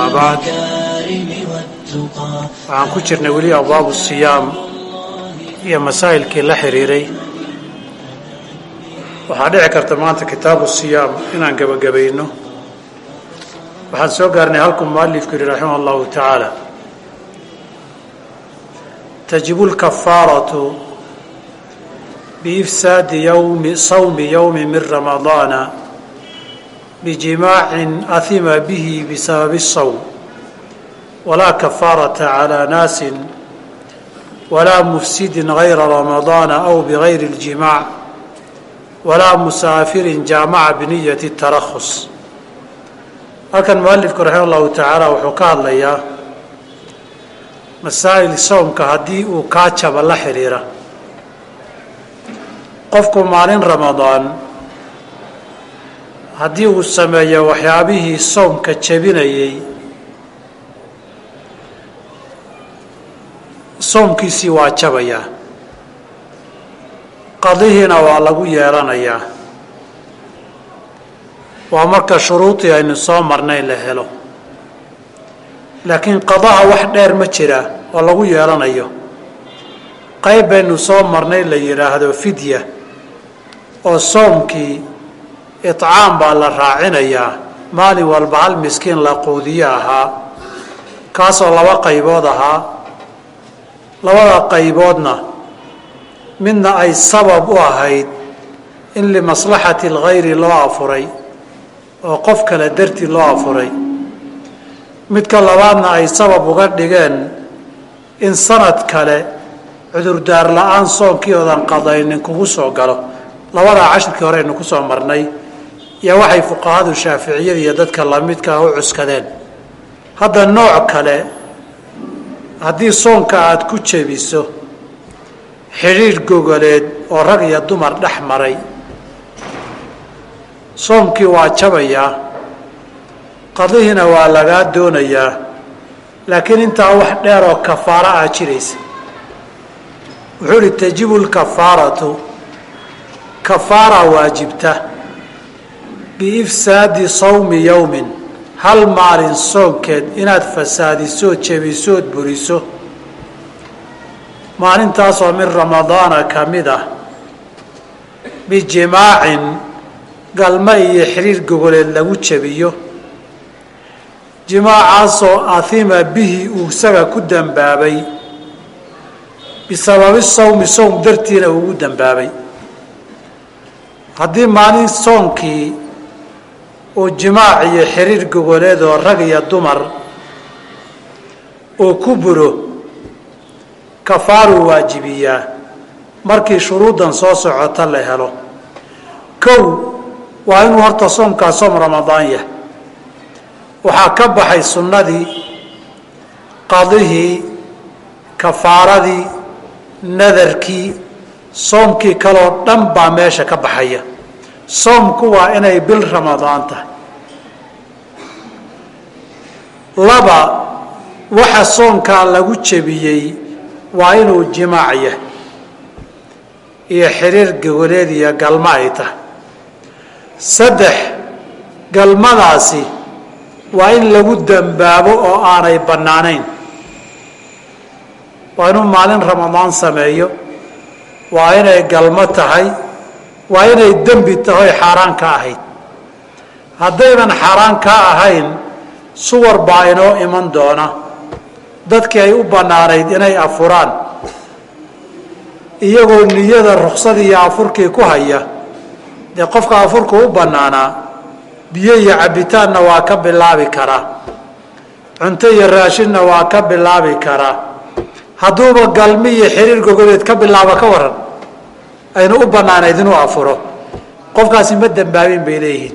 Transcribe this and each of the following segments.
amaa bacd waxaan ku jirnay weli abwaabu siyaam iyo masaa'ilkii la xiriiray. Waxaa dhici karta maanta kitaabu siyaam inaan gebagabayno. Waxaan soo gaarnay halkuu mualifku yihi raximah allahu tacaala. Tajibu lkafaaratu biifsaadi yowmi sawmi yowmi min ramadaana bijimaacin ahima bihi bisababi الsawm walaa kafaarata calى naasin walaa mufsidin gayra ramadaana aw bigayri اljimaac walaa musaafirin jaamaca biniyati اtarakhus halkan mualifku raxima allahu tacaala wuxuu ka hadlayaa masaa'il soomka haddii uu kaa jaba la xidhiira qofku maalin ramadaan haddii uu sameeyo waxyaabihii soomka jebinayay soomkiisii waa jabayaa qadihiina waa lagu yeelanayaa. Waa marka shuruudii aynu soo marnay la helo. Laakiin qadaha wax dheer ma jira oo lagu yeelanayo. Qayb baynu soo marnay la yidhaahdo fidya oo soomkii icaam baa la raacinayaa maalin walba hal miskiin la quudiyo ahaa kaasoo laba qaybood ahaa. Labada qayboodna midna ay sabab u ahayd in limaslaxati alkhayri loo afuray oo qof kale dartii loo afuray. Midka labaadna ay sabab uga dhigeen in sanad kale cudurdaar la'aan soonkii oodan qadaynin kugu soo galo. Labadaa cashirkii hore aynu ku soo marnay iyo waxay fuqahadu shaaficiyada iyo dadka lamidkaa u cuskadeen. Hadda nooc kale haddii soonka aada ku jebiso xidhiidh gogoleed oo rag iyo dumar dhex maray soomkii waa jabayaa qadihiina waa lagaa doonayaa laakiin intaa wax dheer oo kafaaro ah jiraysa. Wuxuu uhi tajibu lkafaaratu kafaara waajibta biifsaadi sawmi yowmin hal maalin soonkeed inaad fasaadisood jebisood buriso. Maalintaasoo min ramadaana ka mid ah. Bijimaacin galma iyo xiriir gogoleed lagu jebiyo jimaacaasoo ahima bihi uu isaga ku dembaabay bisababi sawmi sowm dartiina ugu dembaabay haddii maalin soonkii uu jimaac iyo xiriir gogoleed oo rag iyo dumar uu ku buro kafaaruu waajibiyaa markii shuruuddan soo socota la helo. Kow waa inuu horta soomkaa soom ramadaan yahay waxaa ka baxay sunnadii qadihii kafaaradii nadarkii soomkii kaloo dhan baa meesha ka baxaya. Soomku waa inay bil ramadaan tahay laba waxa soonkaa lagu jebiyey waa inuu jimaac yahay. Iyo xiriir gogoleed iyo galmo ay tahay. Saddex galmadaasi waa in lagu dembaabo oo aanay bannaanayn. Waa inuu maalin ramadaan sameeyo. Waa inay galmo tahay. Waa inay dembi tahoy xaaraan ka ahayd. Haddaynan xaaraan ka ahayn suwar baa inoo iman doona. Dadkii ay u bannaanayd inay afuraan. Iyagoo niyada ruksadi iyo afurkii ku haya. Dee qofka afurku u bannaanaa biyo iyo cabbitaanna waa ka bilaabi karaa cunto iyo raashinna waa ka bilaabi karaa hadduuba galmi iyo xiriir gogoleed ka bilaabo ka waran. Aynu u bannaanayd inuu afuro. Qofkaasi ma dembaabin bay leeyihiin.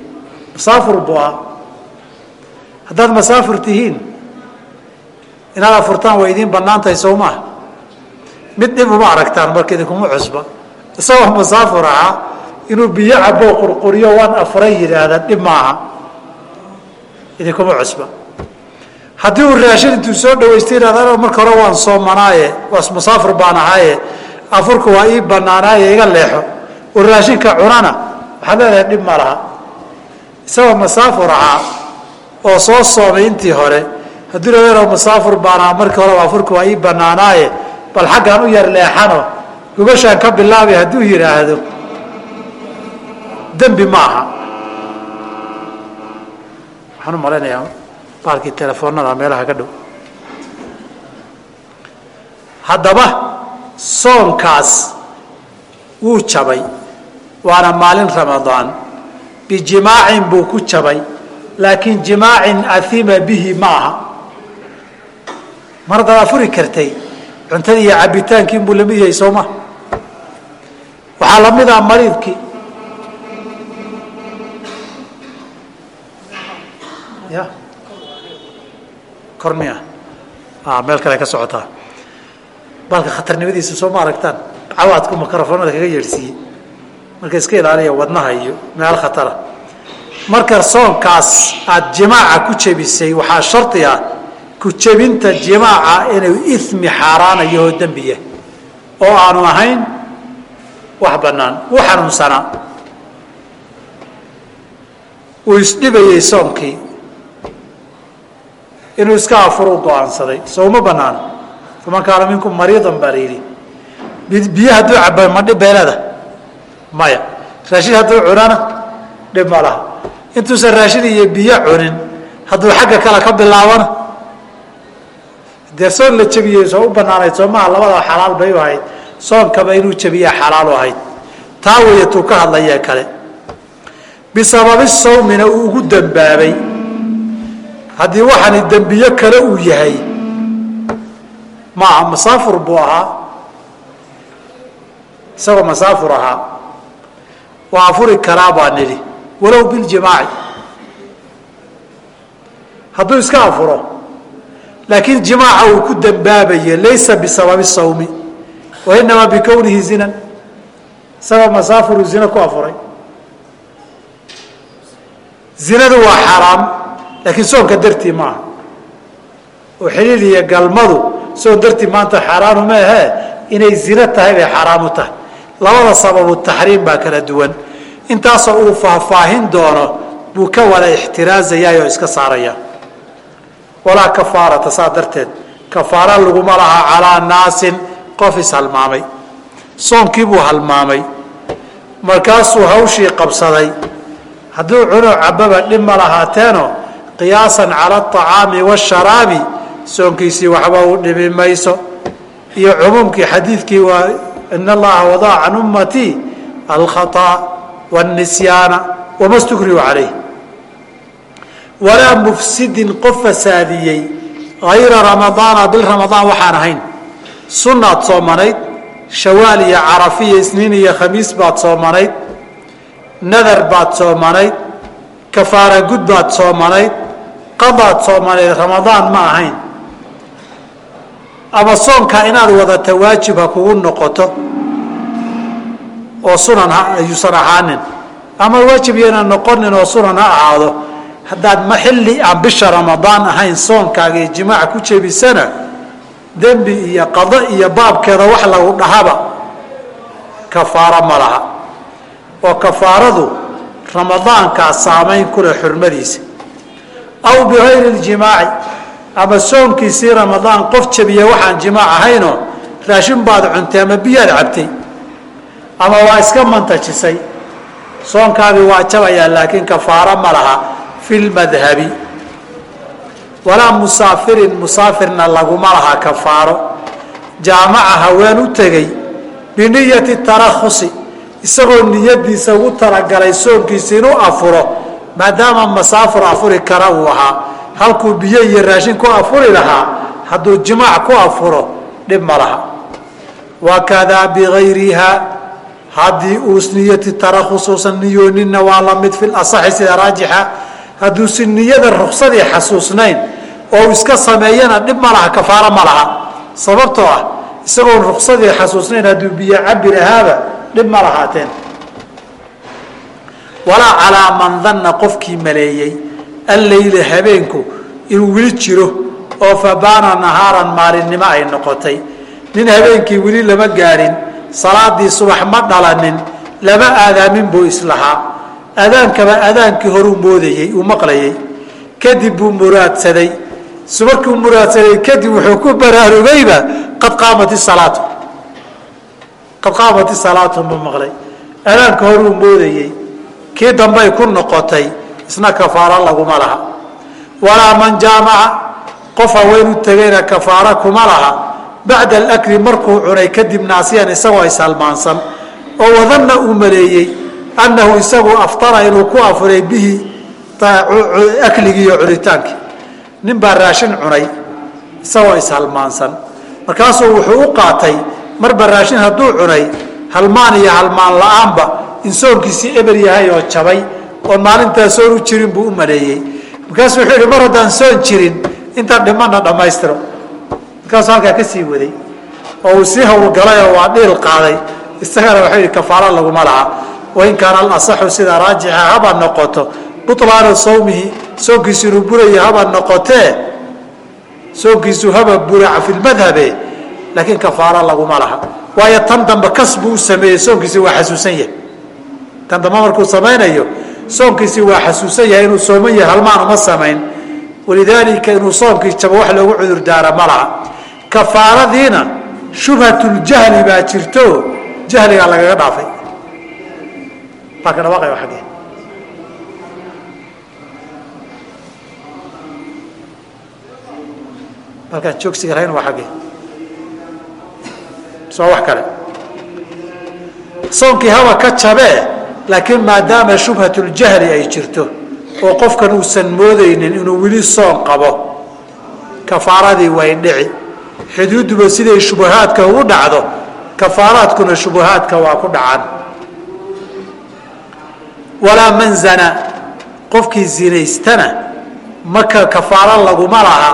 Masaafur buu ah haddaad masaafur tihiin inaad afurtaan way idiin bannaan tahay sow maaha mid dhib uma aragtaan marka idinkuma cusba. Isagoo masaafur ahaa inuu biyo caboo qurquriyo waan afuray yidhaahda dhib maaha idinkuma cusba. Haddii uu raashin intuu soo dhawaystay yidhahda marka hore waan soomanaaye waas musaafir baan ahaaye. Afurka waa ii banaanaaye iga leexo. Oo raashinka cunana. Waxaad leedahay dhib ma laha. Isagoo masaafur ahaa oo soo soomay intii hore. Hadduu laero musaafir baanaa markii horeba afurka waa ii banaanaaye bal xaggaan u yar leexano. Gogashaan ka bilaabay hadduu yidhaahdo dembi ma aha. Waxaan u malaynayaa baalkii telefoonada meelaha ka dhow. Haddaba soonkaas wuu jabay waana maalin ramadaan. Bijimaacin buu ku jabay laakiin jimaacin ahima bihi ma aha mar haddaad afuri kartay cuntadii iyo cabitaankii buu la mid yahay soo ma? Waxaa la mid ah mariidkii ya. Kor miya meel kale ka socotaa. Baalka khatarnimadiisa soo ma aragtaan? Cawaadku microfoonada kaga yeedhsiiyey. Marka iska ilaaliya wadnaha iyo meel khatara marka soonkaas aada jimaaca ku jebisay waxaa shardi ah ku jebinta jimaaca inuu imi xaaraanayo oo dembi yahay. Oo aanu ahayn wax bannaan u xanuunsanaa uu isdhibayey soonkii. Inuu iska afuru go'aansaday soo uma banaano faman kaana minkum mariidan baa la yidhi. Biyo hadduu caba ma dhib beelada? Maya. Raashin hadduu cunana dhib ma laha intuusan raashin iyo biyo cunin hadduu xagga kale ka bilaabana. Dee soon la jebiyey soo u banaanayd soo maha labada xalaal bay u ahayd. Soonkaba inuu jebiya xalaal ahayd. Taa weeye ka hadlayee kale. Bisababi sawmina uu ugu dambaabay. Haddii waxaani dembiyo kale uu yahay maaha masaafur buu ahaa. Isagoo masaafur ahaa. Waa afuri karaa baa nidhi walow biljimaaci. Hadduu iska afuro laakiin jimaaca uu ku dambaabaye laysa bisababi sawmi wa bikownihi zinan isagoo masaafuru zina ku afuray. Zinadu waa xaaraam laakiin soonka dartii maaha oo xiliil iyo galmadu soon dartii maanta xaaraanu ma ahee inay zino tahay bay xaaraamu tahay. Labada sababu taxriim baa kala duwan intaasoo uu faahfaahin doono buu ka wada ixtiraazayaa iska saarayaa walaa kafaarata saa darteed kafaara laguma lahaa calaa naasin qof ishalmaamay soonkiibuu halmaamay. Markaasuu hawshii qabsaday. Hadduu cuno cababa dhib ma lahaateeno qiyaasan cala acaami washaraabi soonkiisii waxba u dhibi mayso. Iyo cumuumkii xadiidkii waa in allaha wadaa can ummatii alkhaaa wاnisyaana wama stukrihu calayh walaa mufsidin qof fasaadiyey hayra ramadaana bil ramadaan waxaan ahayn sunnaad soomanayd shawaal iyo carafiya isniin iyo khamiis baad soomanayd nadar baad soomanayd kafaara gud baad soomanayd qadaad soomanayd ramadaan ma ahayn ama soonkaa inaad wadata waajib ha kugu noqoto oo sunan ayuusan ahaanin ama waajib yana noqonin oo sunan ha ahaado. Haddaad ma xilli aan bisha ramadaan ahayn soonkaaga iyo jimaaca ku jebisana dembi iyo qado iyo baabkeeda wax lagu dhahaba kafaaro ma laha. Oo kafaaradu ramadaankaa saamayn kuleh xurmadiisa. Aw bigayri ljimaaci ama soonkiisii ramadaan qof jabiya waxaan jimaac ahaynoo raashin baad cuntay ama biyaad cabtay ama waa iska mantajisay. Soonkaagii waa jabayaa laakiin kafaaro ma laha fi lmadhabi walaa musaafirin musaafirna laguma laha kafaaro. Jaamaca haween u tegey biniyati tarakhusi isagoo niyadiisa ugu talagalay soonkiisa inuu afuro maadaama masaafur afuri kara uu ahaa. Halkuu biyo iyo raashin ku afuri lahaa hadduu jimaac ku afuro dhib ma laha. Wakadaa bigayriha haddii uus niyati tarakhus uusan niyooninna waa la mid fi lasaxi sida raajixa hadduusi niyada ruksadii xasuusnayn oo uu iska sameeyana dhib ma laha kafaaro ma laha. Sababtoo ah isagoon ruksadii xasuusnayn hadduu biyo cabi lahaaba dhib ma lahaateen. Walaa calaa man danna qofkii maleeyey alleyla habeenku inuu weli jiro oo fabaana nahaaran maalinimo ay noqotay. Nin habeenkii weli lama gaadhin salaadii subax ma dhalanin lama aadaamin buu islahaa adaankaba adaankii horuu moodayey uu maqlayey. Kadib buu muraadsaday. Markuu muraadsaday kadib wuxuu ku baraarugayba qad qaamat isalaatu qad qaamat isalaatu ma maqlay. Adaanka horuu moodayey. Kii dambay ku noqotay isna kafaaro laguma laha. Walaa man jaamaca qof haween tegayna kafaaro kuma laha bacda alakli markuu cunay kadib naasiyan isagoo isalmaansan oo wadanna uu maleeyey annahu isagu aftara inuu ku afuray bihi akligii iyo cunitaankii. Nin baa raashin cunay isagoo ishalmaansan markaasuu wuxuu u qaatay marba raashin hadduu cunay halmaan iyo halmaan la'aanba in soonkiisii eber yahay oo jabay oon maalintaa soon u jirin buu u maleeyey. Markaasuu wuxuu yihi mar haddaan soon jirin intaan dhimana dhammaystiro markaasuu halkaa ka sii waday oo uu sii howlgalay oo waa dhiil qaaday isagana waxuu yihi kafaaro laguma laha. Wain kaana alasaxu sida raajixa haba noqoto. Bulaana sawmihi soonkiisu inuu buraya haba noqotee soonkiisu haba buraca fi lmadhabe laakiin kafaaro laguma laha. Waayo tan dambe kas buu u sameeyey soonkiisi waa xasuusan yahay. Tan dambe markuu samaynayo soonkiisii waa xasuusan yahay inuu sooman yahay halmaan uma samayn. Walidaalika inuu soonkii jabo wax loogu cudur daara ma laha kafaaradiina shubhatljahli baa jirto jahligaa lagaga dhaafay. Agge halkaan joogsiga lahayn waa xagge soo wax kale. Soonkii haba ka jabee laakiin maadaama shubhatljahli ay jirto oo qofkan uusan moodaynin inuu weli soon qabo kafaaradii way dhici xuduuduba siday shubahaadka ugu dhacdo kafaaraadkuna shubahaadka waa ku dhacaan. Walaa man zana qofkii zinaystana maka kafaaro laguma laha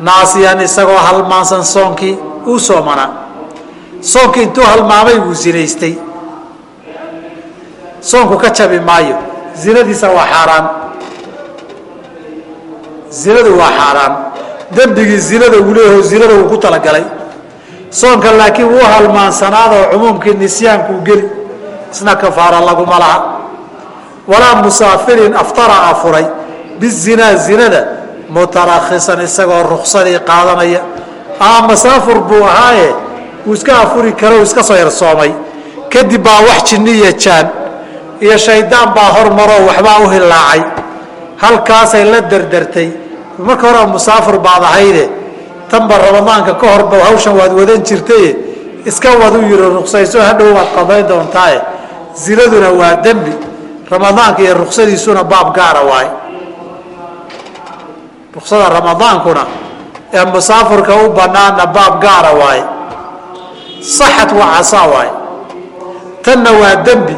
naasiyan isagoo halmaansan soonkii uu soomanaa soonkii intuu halmaamay buu zinaystay. Soonku ka jabi maayo. Zinadiisa waa xaaraan. Zinadu waa xaaraan dembigii zinada uu leeyaho zinada uu ku talagalay. Soonka laakiin wuu halmaansanaadoo cumuumkii nisyaankuu geli. Isna kafaaro laguma laha. Walaa musaafirin aftara afuray. Bizinaa zinada mutarakhisan isagoo ruksadii qaadanaya. Ama masaafur buu ahaaye uu iska afuri karo iska soo yarsoomay. Kadib baa wax jinni iyo jaan iyo shaydaan baa hormaroo waxbaa u hilaacay halkaasay la derdertay marka hore musaafir baad ahayde tanba ramadaanka ka horba hawshan waad wadan jirtaye iska wadu yiri ruksayso hadhow waad qadayn doontaaye zinaduna waa dembi. Ramadaanka iyo ruksadiisuna baab gaara waay. Ruksada ramadaankuna ee musaafirka u banaana baab gaara waay. Saxad waa casaa waay. Tanna waa dembi.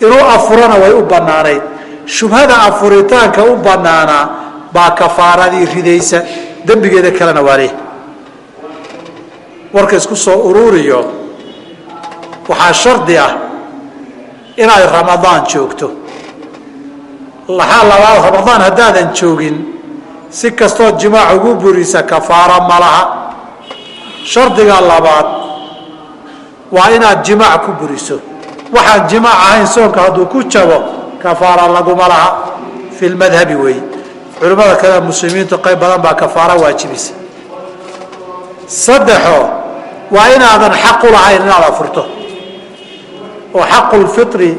Inuu afurana way u banaanayd shubhada afuritaanka u banaanaa baa kafaaradii ridaysa dembigeeda kalena waa leh. Warka isku soo ururiyo waxaa shardi ah inaad ramadaan joogto. Laxaa labaad ramadaan haddaadan joogin si kastoo jimaac ugu burisa kafaaro ma laha. Shardiga labaad waa inaad jimaac ku buriso. Waxaan jimaac ahayn soonka hadduu ku jabo kafaara laguma laha. Fi lmadhabi weeye culimmada kale muslimiintu qayb badan baa kafaaro waajibisa saddexo waa inaadan xaq u lahayn inaad afurto. Oo xaqulfitri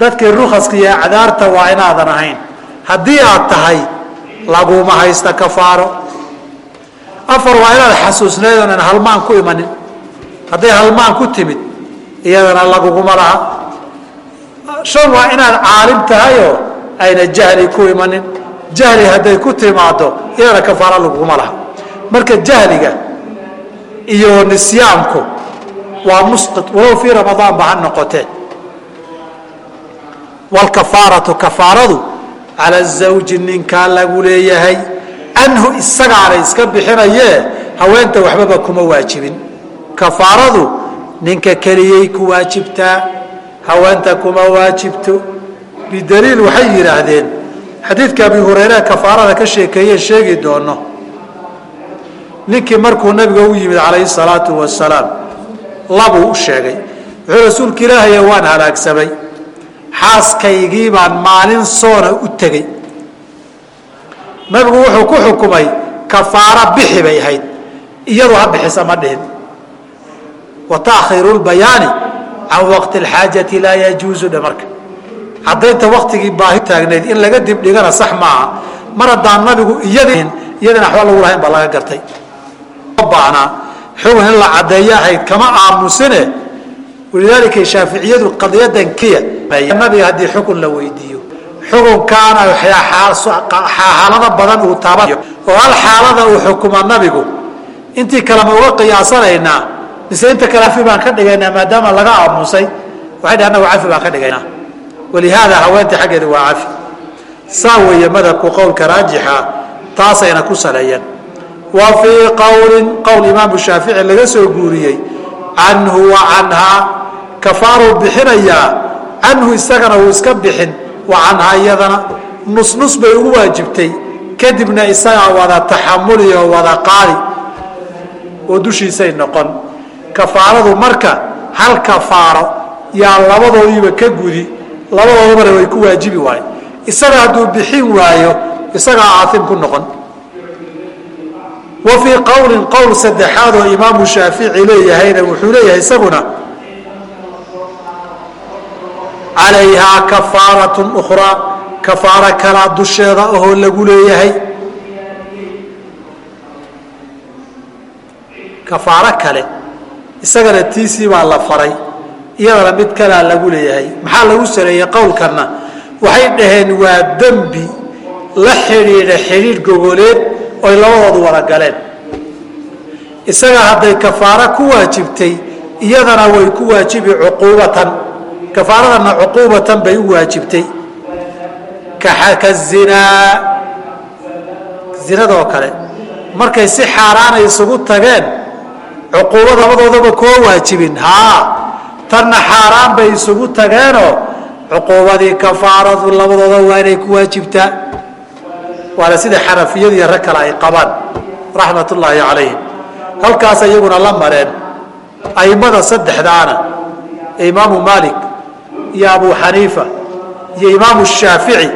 dadkii rukaska iyo acdaarta waa inaadan ahayn. Haddii aad tahay laguma haysta kafaaro. Afar waa inaad xasuusnayd oonan halmaan ku imanin. Hadday halmaan ku timid iyadana laguguma laha. Shan waa inaad caalim tahayoo ayna jahli ku imanin jahli hadday ku timaado iyadana kafaaro laguguma laha. Marka jahliga iyo nisyaanku waa musqit walow fii ramadaan ba ha noqotee wlkafaaratu kafaaradu cala zawji ninkaa lagu leeyahay canhu isagaana iska bixinayee haweenta waxbaba kuma waajibin. Kafaaradu ninka keliyay ku waajibtaa haweenta kuma waajibto. Bidaliil waxay yidhaahdeen xadiidka abi hureyre kafaarada ka sheekeeye sheegi doono. Ninkii markuu nabiga u yimid calayhi salaatu wasalaam labuu u sheegay wuxuu rasuulka ilaahaye waan halaagsamay xaaskaygii baan maalin soona u tegey. Nabigu wuxuu ku xukumay kafaara bixi bay ahayd iyadu ha bixisa ma dhihin. Wa taakhiru lbayaani can waqti alxaajati laa yajuusu dhe marka caddaynta waktigii baahi taagnayd in laga dibdhigana sax maaha mar haddaan nabigu iyadin iyadana waxba lagu lahayn baa laga gartay. Baanaa xugun in la caddeeyo ahayd kama aamusine. Walidaalika shaaficiyadu qadiyadan kiya. Nabiga haddii xukun la weydiiyo xukunkaana xaalado badan uu taabanayo. Oo hal xaalada uu xukuma nabigu intii kale ma uga qiyaasanaynaa mise inta kale cafi baan ka dhigaynaa maadaama laga aamusay waxay dhah anagu cafi baan ka dhigaynaa walihaada haweenta xaggeeda waa cafi saa weeye madhabku qowlka raajixa taasayna ku saleeyeen. Wa fii qowlin qowl imaamu shaafici laga soo guuriyey canhu wa canhaa kafaaruu bixinayaa canhu isagana uu iska bixin wa canhaa iyadana. Nusnus bay ugu waajibtay kadibna isagaa wada taxamuli oo wada qaadi oo dushiisay noqon. Kafaaradu marka hal kafaaro yaa labadoodiiba ka gudi labadoodabana way ku waajibi waayo isaga hadduu bixin waayo isagaa aaim ku noqon. Wa fii qowlin qowl saddexaad oo imaamu shaafici leeyahayna wuxuu leeyahay isaguna calayhaa kafaaratun ukhraa kafaaro kalaa dusheeda ahoo lagu leeyahay. Kafaaro kale isagana tiisii baa la faray iyadana mid kalaa lagu leeyahay. Maxaa lagu saleeyey qowlkanna? Waxay dhaheen waa dembi la xidhiidha xidhiidh gogoleed oy labadoodu wada galeen. Isaga hadday kafaaro ku waajibtay iyadana way ku waajibi cuquubatan. Kafaaradana cuquubatan bay u waajibtay. Ka zinaa zinadoo kale markay si xaaraana isugu tageen cuquubad labadoodaba koo waajibin. Haa tanna xaaraan bay isugu tageenoo cuquubadii kafaaradu labadooda waa inay ku waajibtaa waana sida xanafiyadiiyo rag kale ay qabaan raxmat ullaahi calayhim. Halkaas iyaguna la mareen a'immada saddexdaana imaamu maalik iyo abu xaniifa iyo imaamu shaafici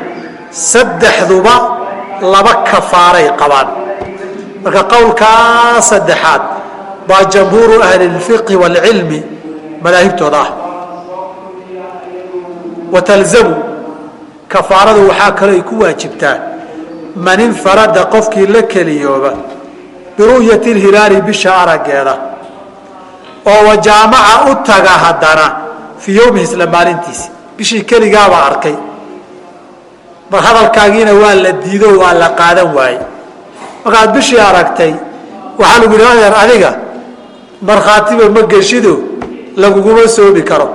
saddexduba laba kafaaray qabaan. Marka qowlkaa saddexaad baa jamhuuru ahli اlfiqhi wاlcilmi madaahibtooda ah. Watalzamu kafaaradu waxaa kaloo ay ku waajibtaa man infarada qofkii la keliyooba biru'yati اlhilaali bisha araggeeda oo wajaamaca u taga haddana fii yowmihi isla maalintiisi. Bishii keligaabaa arkay. Mar hadalkaagiina waa la diido waa la qaadan waaye markaad bishii aragtay waxaa lagu yidhi adeer adiga markhaatiba ma geshido laguguma soomi karo.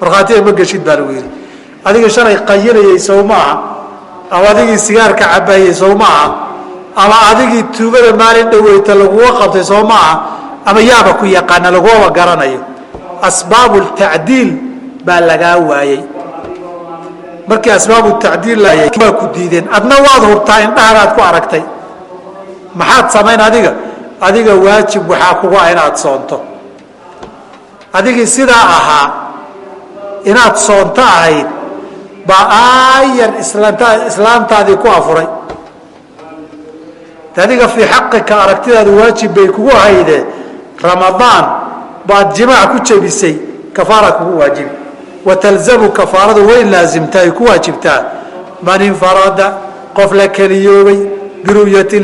Markhaatiba ma geshid baa lagu yidhi. Adiga shalay qayinayay sow maaha ama adigii sigaarka cabaayey sow maaha ama adigii tuugada maalin dhaweyta laguga qabtay soo maaha ama yaaba ku yaqaana lagumaba garanayo. Asbaabu tacdiil baa lagaa waayey markii asbaabu tacdiil waa ku diideen. Adna waad hubtaa indhahanaad ku aragtay. Maxaad samayn adiga? Adiga waajib waxaa kugu ah inaad soonto adigii sidaa ahaa inaad soonto ahayd baa aayar islaamtaadii ku afuray. Adiga fii xaqika aragtidaadu waajib bay kugu hayde ramadaan baad jimaac ku jebisay kafaara kugu waajibi watalzamu kafaaradu way laasimtaa ku waajibtaa. Man infarada qof la keliyoobay biru'yati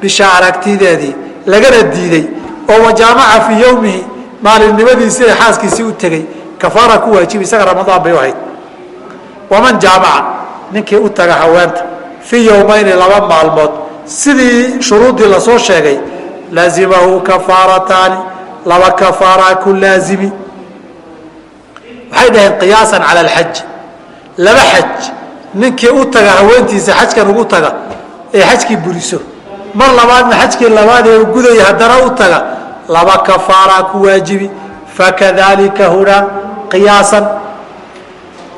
bisha aragtideedii lagana diiday. Oo wajaamaca fii yowmihi maalinimadiisii ee xaaskiisii u tegey kafaara ku waajibi isaga ramadaan bay u ahayd. Waman jaamaca ninkii u taga haweenta fii yowmayni laba maalmood sidii shuruuddii la soo sheegay laazimahu kafaarataani laba kafaaraa ku laazimi. Waxay dhaheen qiyaasan cala alxaji laba xaj ninkii u taga haweentiisa xajkan ugu taga ee xajkii buriso. Mar labaadna xajkii labaad ee gudaya haddana u taga laba kafaaraa ku waajibi fakadalika hunaa qiyaasan.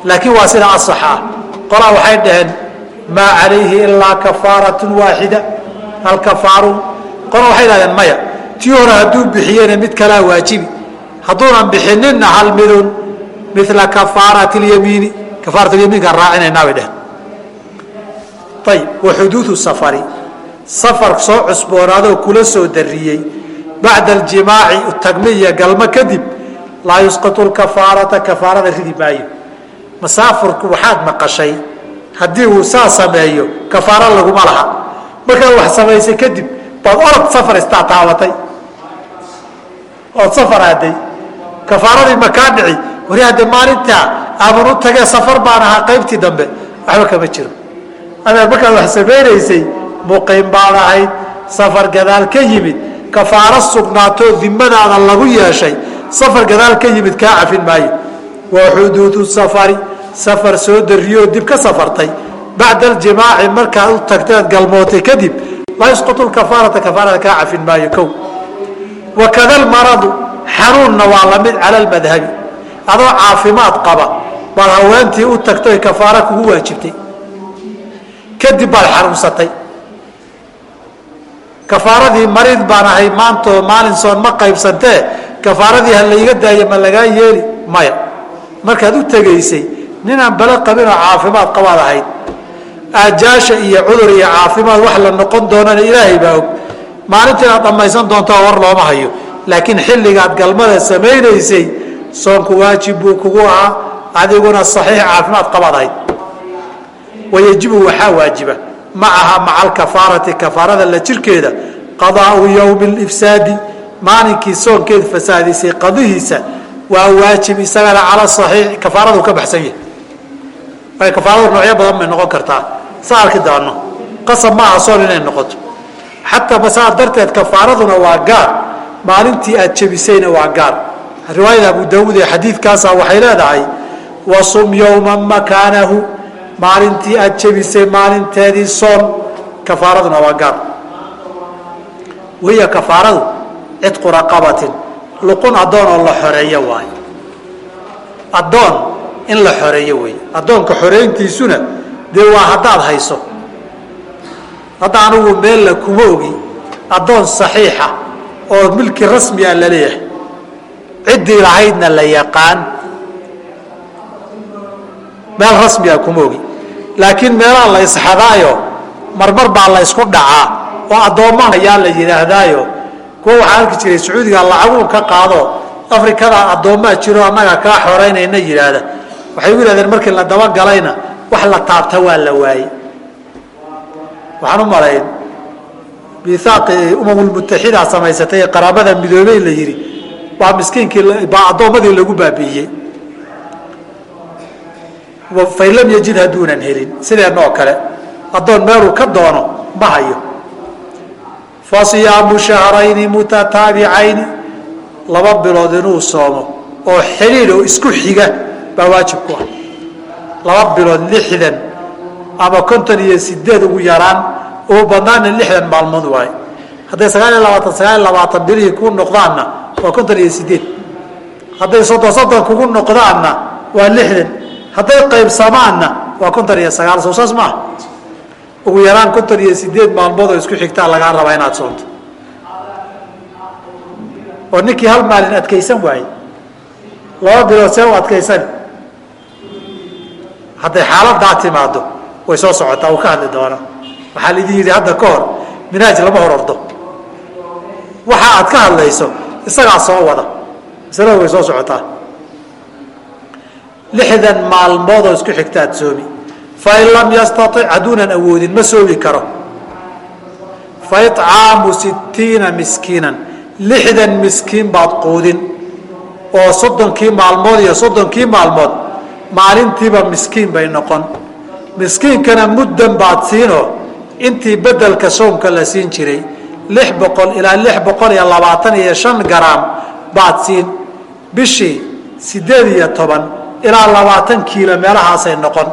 Laakiin waa sida asax ah qolaa waxay dhaheen maa calayhi ilaa kafaaratun waaxida hal kafaarun qola waxay dhahdeen maya tii hore hadduu bixiyena mid kalaa waajibi. Hadduunan bixininna hal midun mila kafaarati lyamiini kafaarat lyamiinkaan raacinaynaa bay dheheen ayib wa xuduudu safari. Safar soo cusboonaadoo kula soo dariyey bacda aljimaaci tagmiya galmo kadib laa yusqitu lkafaarata kafaarada ridi maayo. Masaafurku waxaad maqashay haddii uu saa sameeyo kafaaro laguma laha. Markaad wax samaysay kadib baad orod safar istaataabatay. Ood safar aaday. Kafaaradii makaa dhici wari hadde maalintaa aaban u tagee safar baan ahaa qaybtii dambe waxba kama jiro. Adeer markaad wax samaynaysay muqiim baad ahayd safar gadaal ka yimid kafaaro sugnaatoo dimadaada lagu yeeshay. Safar gadaal ka yimid kaa cafin maayo. Waa xuduudu safari. Safar soo dariyoo dib ka safartay. Bacda aljimaaci markaad u tagteed galmootay kadib laa yusqutu kafaarata kafaarada kaa cafin maayo kow. Wakada lmaradu xanuunna waa la mid cala lmadhabi adoo caafimaad qaba baad haweentii u tagtay kafaara kugu waajibtay. Kadib baad xanuunsatay kafaaradii mariid baan ahay maantoo maalin soon ma qaybsantee kafaaradii ha layga daayo ma lagaa yeeli maya. Markaad u tegaysay ninaan balo qabinoo caafimaad qabaad ahayd. Aajaasha iyo cudur iyo caafimaad wax la noqon doonana ilaahay baa og. Maalinta inaad dhammaysan doonto war looma hayo. Laakiin xilligaad galmada samaynaysay soonku waajib buu kugu ahaa adiguna saxiix caafimaad qabaad ahayd. Wayajibu waxaa waajiba macaha maca alkafaarati kafaarada la jirkeeda qadaau yowmi lifsaadi maalinkii soonkeed fasaadisay qadihiisa waa waajib isagana cala saxiix kafaaradu ka baxsan yahay way kafaaradu noocyo badan bay noqon kartaa. Sa arki doono qasab maaha soon inay noqoto. Xataa masaa darteed kafaaraduna waa gaar maalintii aad jebisayna waa gaar. Riwaayada abu daawuud ee xadiidkaasa waxay leedahay wasum yowma makaanahu maalintii aad jebisay maalinteedii soon kafaaraduna waa gaar. Wahiya kafaaradu cidqu raqabatin luqun addoon oo la xoreeyo waayo addoon in la xoreeyo wey addoonka xoreyntiisuna dee waa haddaad hayso. Hadda anugu meella kuma ogi addoon saxiixa oo milki rasmiga la leeyahay. Ciddii lahaydna la yaqaan. Meel rasmiga kuma ogi laakiin meelaha la isxadaayo marmar baa la ysku dhacaa oo addoommaha ayaa la yidhaahdaayo. Kuwa waxaa arki jiray sacuudiga lacaguun ka qaado afrikada addoommaa jiro annaga kaa xoreynayna yidhaahda. Waxay u yidhahdeen markii la dabagalayna wax la taabta waa la waayey. Waxaan u malayn bihaaqii umamulmutaxida samaysatay ee qaraabada midoobey la yidhi baa miskiinkii baa addoommadii lagu baabi'iyey fain lam yajid hadduunan helin. Sideenna oo kale? Addoon meeluu ka doono ma hayo. Fa siyaamu shahrayni mutataabicayni. Laba bilood inuu soomo oo xidhiid oo isku xiga baa waajib ku ah. Laba bilood lixdan ama konton iyo sideed ugu yaraan ugu badnaana lixdan maalmood waaye hadday sagaal iyo labaatan sagaal iyo labaatan bilihii ku noqdaanna waa konton iyo sideed hadday soddon soddon kugu noqdaanna waa lixdan hadday qaybsamaanna waa konton iyo sagaal soo maaha ugu yaraan konton iyo sideed maalmood oo isku xigtaa lagaa rabaa inaad soonto. Oo ninkii hal maalin adkaysan waaye laba bilood see u adkaysani. Hadday xaaladaa timaado way soo socotaa uu ka hadli doona waxaa laidin yidhi hadda ka hor minaaj lama hor ordo waxa aad ka hadlayso isagaa soo wada. Masalada way soo socotaa lixdan maalmood oo isku xigta aad soomi fain lam yastatic hadduunan awoodin ma soomi karo. Fa icaamu sittiina miskiinan lixdan miskiin baad quudin. Oo soddonkii maalmood iyo soddonkii maalmood maalintiiba miskiin bay noqon. Miskiinkana muddan baad siinoo intii bedelka soomka la siin jiray lix boqol ilaa lix boqol iyo labaatan iyo shan garaam baad siin. Bishii sideed iyo toban ilaa labaatan kiilo meelahaasay noqon.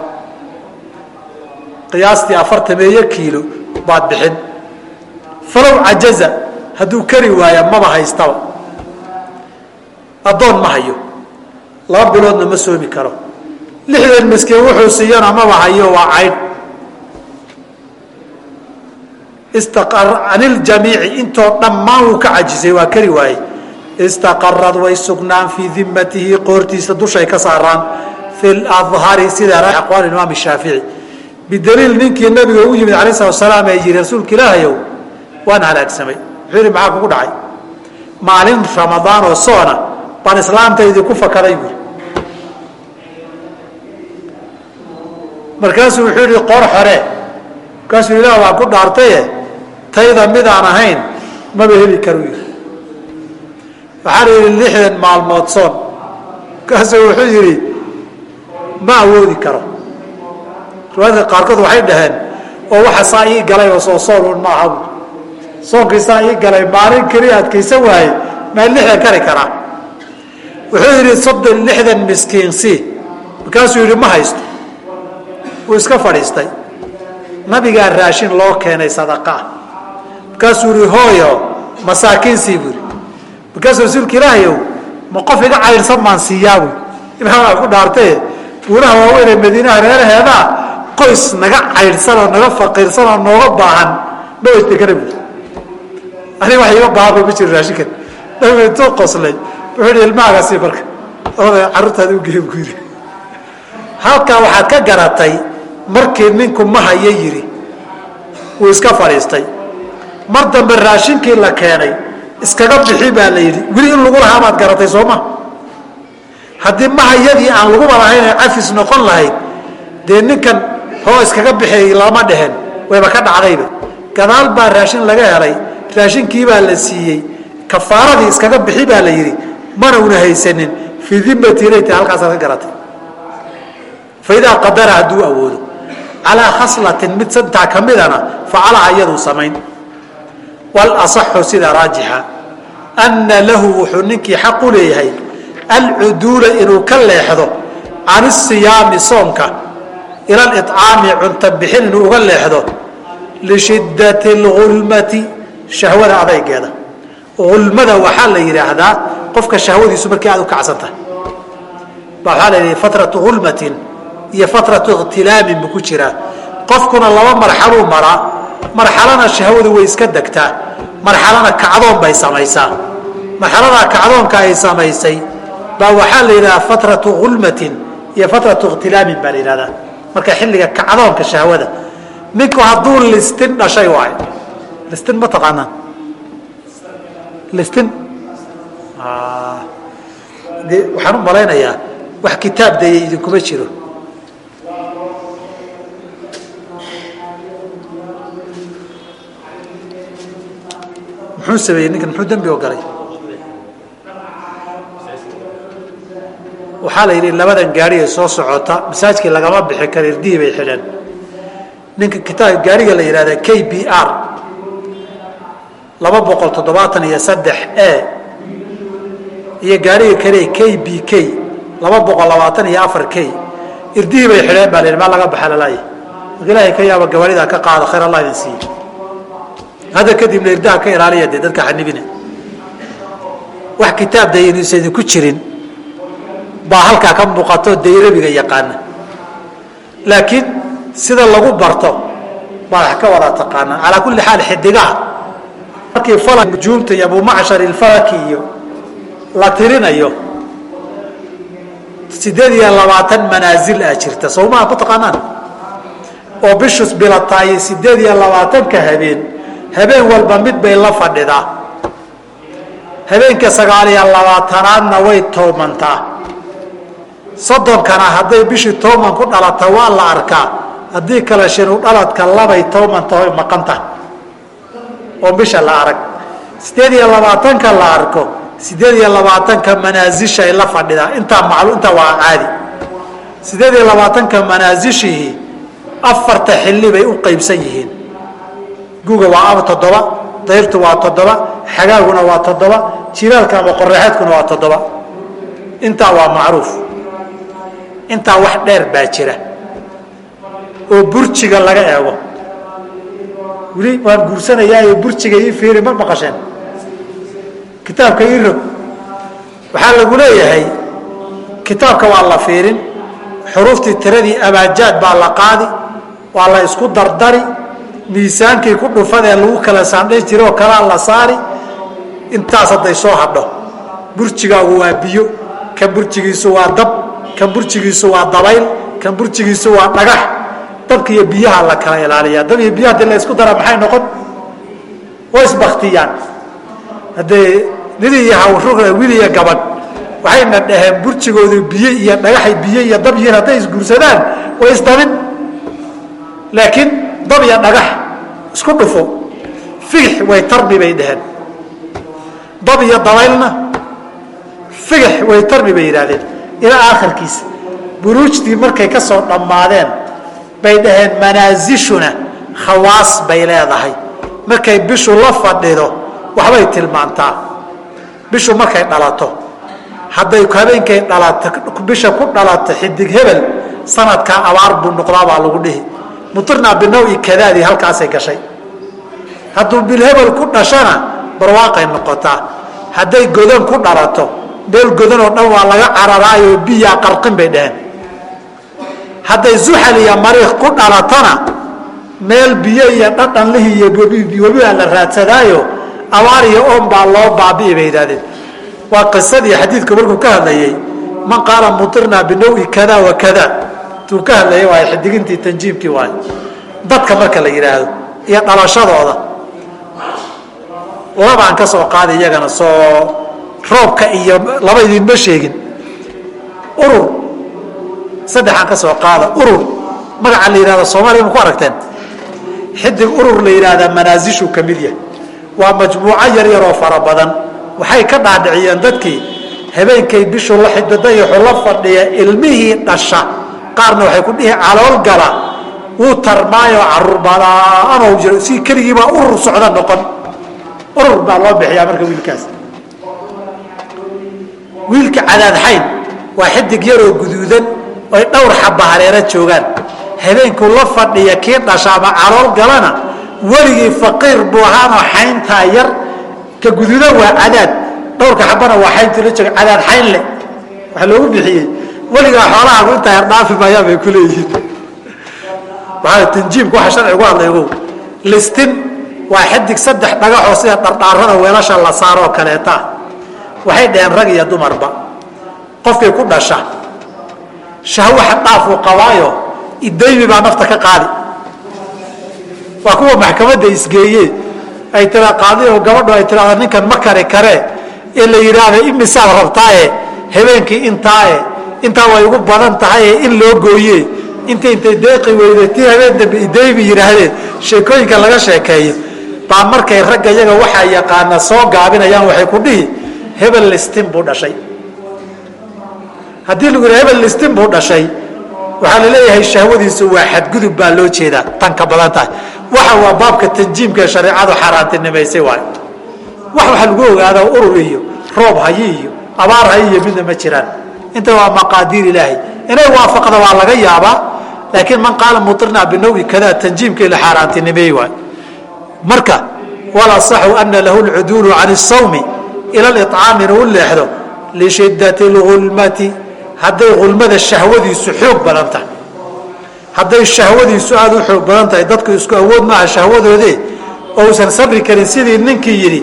Qiyaastii afartameeyo kiilo baad bixin. Falow cajaza hadduu kari waaya maba haystaba. Addoon ma hayo. Laba biloodna ma soomi karo. Lixdan miskiin wuxuu siiyana maba hayo waa caydh can iljamiici intoo dhammaan wuu ka cajisay waa kari waaye istaqarad way sugnaan fii dimatihi qoortiisa dushay ka saaraan fi ladhari sida aqwaal imaam shaafici bidaliil ninkii nabiga u yimid alay slat slaam ee yihi rasuulka ilaahayow waan halaagsamay wuxuu yidhi maxaa kugu dhacay maalin ramadaan oo soona baan islaamtaydii ku fakaday buuri markaasuu wuxuu yidhi qoor xore markaasuu ilaah waa ku dhaartaye tayda midaan ahayn maba heli karu yidhi waxaa la yidhi lixdan maalmood soon markaasuu wuxuu yidhi ma awoodi karo. Riwaayadka qaarkood waxay dhaheen oo waxa saa ii galay oo soo soon un ma aha buuri soonkii saa ii galay maalin keliya adkaysan waaye maa lixdan kari karaa wuxuu yidhi soddon lixdan miskiin si markaasuu yidhi ma haysto. Wuu iska fadhiistay. Nabigaa raashin loo keenay sadaqaa markaasuu yihi hooyo masaakiinsii buuri markaasuu rasuulka ilaahayow ma qof iga cayrsan maan siiyaa buui ilaa ku dhaartaye buuraha waaweynee madiinaha reeraheedaa qoys naga caydhsan oo naga faqiirsan oo nooga baahan ma wejtekana buuri aniga wax iga baahanba ma jiro raashinkan nabiga intuu qoslay wuxuu ihi ilmahaaga sii marka oday carruurtaada u geey buu yidhi. Halkaa waxaad ka garatay markii ninku ma hayo yidhi wuu iska fadhiistay. Mar dambe raashinkii la keenay iskaga bixi baa la yidhi. Weli in lagu lahaa baad garatay soo ma? Haddii mahayadii aan laguba lahayn ee cafis noqon lahayd dee ninkan hoo iskaga bixiyay lama dheheen wayba ka dhacdayba. Gadaal baa raashin laga helay raashinkiibaa la siiyey kafaaradii iskaga bixi baa la yidhi mana una haysanin. Fii dimmati ilayta halkaasaad ka garatay. Faidaa qadara hadduu awoodo. Calaa khaslatin mid santaa ka midana facalaha iyaduu samayn walasaxu sida raajixa anna lahu wuxuu ninkii xaq u leeyahay alcuduula inuu ka leexdo can isiyaami soonka ila alicaami cunta bixin inuu uga leexdo lishiddati lgulmati shahwada adaygeeda. Ulmada waxaa la yidhaahdaa qofka shahwadiisu markii aad u kacsan tahay ba waxaa la yidhi fatratu ulmatin iyo fatratu ikhtilaamin buu ku jiraa. Qofkuna laba marxaluu maraa marxalana shahwadu way iska degtaa marxalana kacdoon bay samaysaa marxaladaa kacdoonka ay samaysay baa waxaa la yidhahdaa fatratu ulmatin iyo fatratu ikhtilaamin baa la yidhahdaa. Marka xilliga kacdoonka shahwada ninku hadduu listin dhashay waayo. Listin ma taqaanaan listin? De waxaan u malaynayaa wax kitaab dayay idinkuma jiro muxuu sameeyey ninkan? Muxuu dembi oo galay? Waxaa la yidhi labadan gaari ee soo socota masaajkii lagama bixi karo irdihii bay xidheen ninka kitaab gaariga la yidhahda k b r laba boqol toddobaatan iyo saddex e iyo gaariga kale k b k laba boqol labaatan iyo afar k. Irdihii bay xidheen baa la yidhi maa laga baxa lalaaya marka ilaahay ka yaaba gawaarida ka qaada khayr allah idin siiye hadda kadibna irdaha ka ilaaliya dee dadka xanibina wax kitaab dee inuusan idinku jirin. Baa halkaa ka muuqato dayrabiga yaqaana. Laakiin sida lagu barto baa wax ka wada taqaanaa calaa kulli xaal xidigaha. Markii nujuumta iyo abumacshar ilfalaki iyo la tirinayo sideed iyo labaatan manaasil ah jirta. Sawmaha ku taqaanaan? Oo bishus bilataayo sideed iyo labaatanka habeen habeen walba mid bay la fadhidaa habeenka sagaal iyo labaatanaadna way toomantaa soddonkana hadday bishii tooman ku dhalata waa la arkaa. Haddii kale shinu dhaladka labay toomanta hoy maqanta. Oo bisha la arag. Sideed iyo labaatanka la arko sideed iyo labaatanka manaasishay la fadhidaa intaa maclu intaa waa caadi. Sideed iyo labaatanka manaasishihii afarta xilli bay u qaybsan yihiin guga waa toddoba dayrtu waa toddoba xagaaguna waa toddoba jiraalka ama qoraxeedkuna waa toddoba. Intaa waa macruuf. Intaa wax dheer baa jira oo burjiga laga eego. Weli waan guursanayaayo burjiga ii fiiri ma maqasheen. Kitaabka ii rog. Waxaa lagu leeyahay kitaabka waa la fiirin xuruuftii tiradii abaajaad baa la qaadi waa la isku dardari miisaankii ku dhufadee lagu kala saandhayn jira oo kalaa la saari intaas hadday soo hadho. Burjigaagu waa biyo kan burjigiisu waa dab kan burjigiisu waa dabayl kan burjigiisu waa dhagax. Dabka iyo biyaha la kala ilaaliyaa. Dab iyo biyo haddii la isku dara maxay noqon? Way isbaktiyaan haddee nin iyo hawr wiil iyo gabadh waxayna dhaheen burjigoodu biyo iyo dhagaxay biyo iyo dab yihiin hadday isguursadaan way isdabin laakiin dab iyo dhagax isku dhufo. Figix way tarmi bay dhaheen. Dab iyo dabaylna figix way tarmi bay yidhahdeen ilaa aakhirkiisa buruujtii markay ka soo dhammaadeen bay dhaheen manaasishuna khawaas bay leedahay. Markay bishu la fadhido waxbay tilmaantaa. Bishu markay dhalato hadday habeenkay dhalato bisha ku dhalato xidig hebel sanadkaa abaar buu noqdaa baa lagu dhihi mutirnaa binawi kadaadii halkaasay gashay. Hadduu bilhebel ku dhashana barwaaqay noqotaa. Hadday godan ku dhalato meel godan oo dhan waa laga cararaayo biyaa qarqin bay dhaheen. Hadday zuxal iyo mariikh ku dhalatona meel biyo iyo dhadhanlihii iyo webibaa la raadsadaayo abaar iyo oon baa loo baabi'i bay yidhahdeen waa qisadii xadiidku markuu ka hadlayey man qaala mutirnaa binawi kada wa kada tuu ka hadlayay waay xidigintii tanjiimkii waay. Dadka marka la yidhaahdo iyo dhalashadooda. Labaan ka soo qaaday iyagana soo roobka iyo laba idinma sheegin. Urur. Saddexaan ka soo qaada urur. Magaca la yidhahda soomaaliya ma ku aragteen? Xidig urur la yidhaahdaa manaasishu ka mid yahay. Waa majmuuco yar yaroo fara badan. Waxay ka dhaadhiciyeen dadkii habeenkay bishu la xidadayaxu la fadhiya ilmihii dhasha qaarna waxay ku dhihi calool gala wuu tarmaayoo carruur badaaanow jiro si keligiibaa urur socda noqon. Urur baa loo bixiyaa marka wiilkaas. Wiilka cadaadxayn waa xidig yaroo guduudan oy dhowr xaba hareera joogaan. Habeenkuu la fadhiya kii dhasha ama calool galana weligii faqiir buu ahaanoo xayntaa yar. Ka guduudan waa cadaad dhowrka xabana waa xayntii la jooga cadaad xayn leh. Waxaa loogu bixiyey weligaa xoolahaagu intaa yar dhaafi maayaan bay ku leeyihiin. Waxaa tanjiimka waxa sharcigu hadlaygu listin waa xidig saddex dhagaxoo sida dhardhaarada weelasha la saaroo kaleeta. Waxay dhaheen rag iyo dumarba. Qofkay ku dhasha shahwo xaddhaafuu qabaayo idaymi baa nafta ka qaadi. Waa kuwa maxkamadda isgeeye ay tira qaadi oo gabadhu ay tiraahdo ninkan ma kari karee ee la yidhaahda imisaad rabtaaye habeenkii intaae intaa way ugu badan tahaye in loo gooye inta intay deeqi weyde tii habeen dambe idaymi yidhaahdeen sheekooyinka laga sheekeeyo baa markay ragga iyaga waxaa yaqaana soo gaabinayaan waxay ku dhihi hebel listin buu dhashay. Haddii lagu yidhaha hebel listin buu dhashay waxaa la leeyahay shahwadiisu waa xadgudub baa loo jeedaa tan ka badan tahay. Waxa waa baabka tanjiimka shareecadu xaaraantinimaysay waay wax waxa lagu ogaada urur iyo roob hayi iyo abaar hayi iyo midna ma jiraan inta waa maqaadiir ilaahay inay waafaqda waa laga yaabaa laakiin man qaala mutirnaa binawi kada tanjiimkii la xaaraantinimeeyey waay marka walasaxu ana lahu lcuduulu can الsawmi ila liطcaam inuu u leexdo lishiddati اlgulmati hadday ulmada shahwadiisu xoog badan tahay hadday shahwadiisu aada u xoog badan tahay dadku isku awood maaha shahwadoodee oo usan sabri karin sidii ninkii yidhi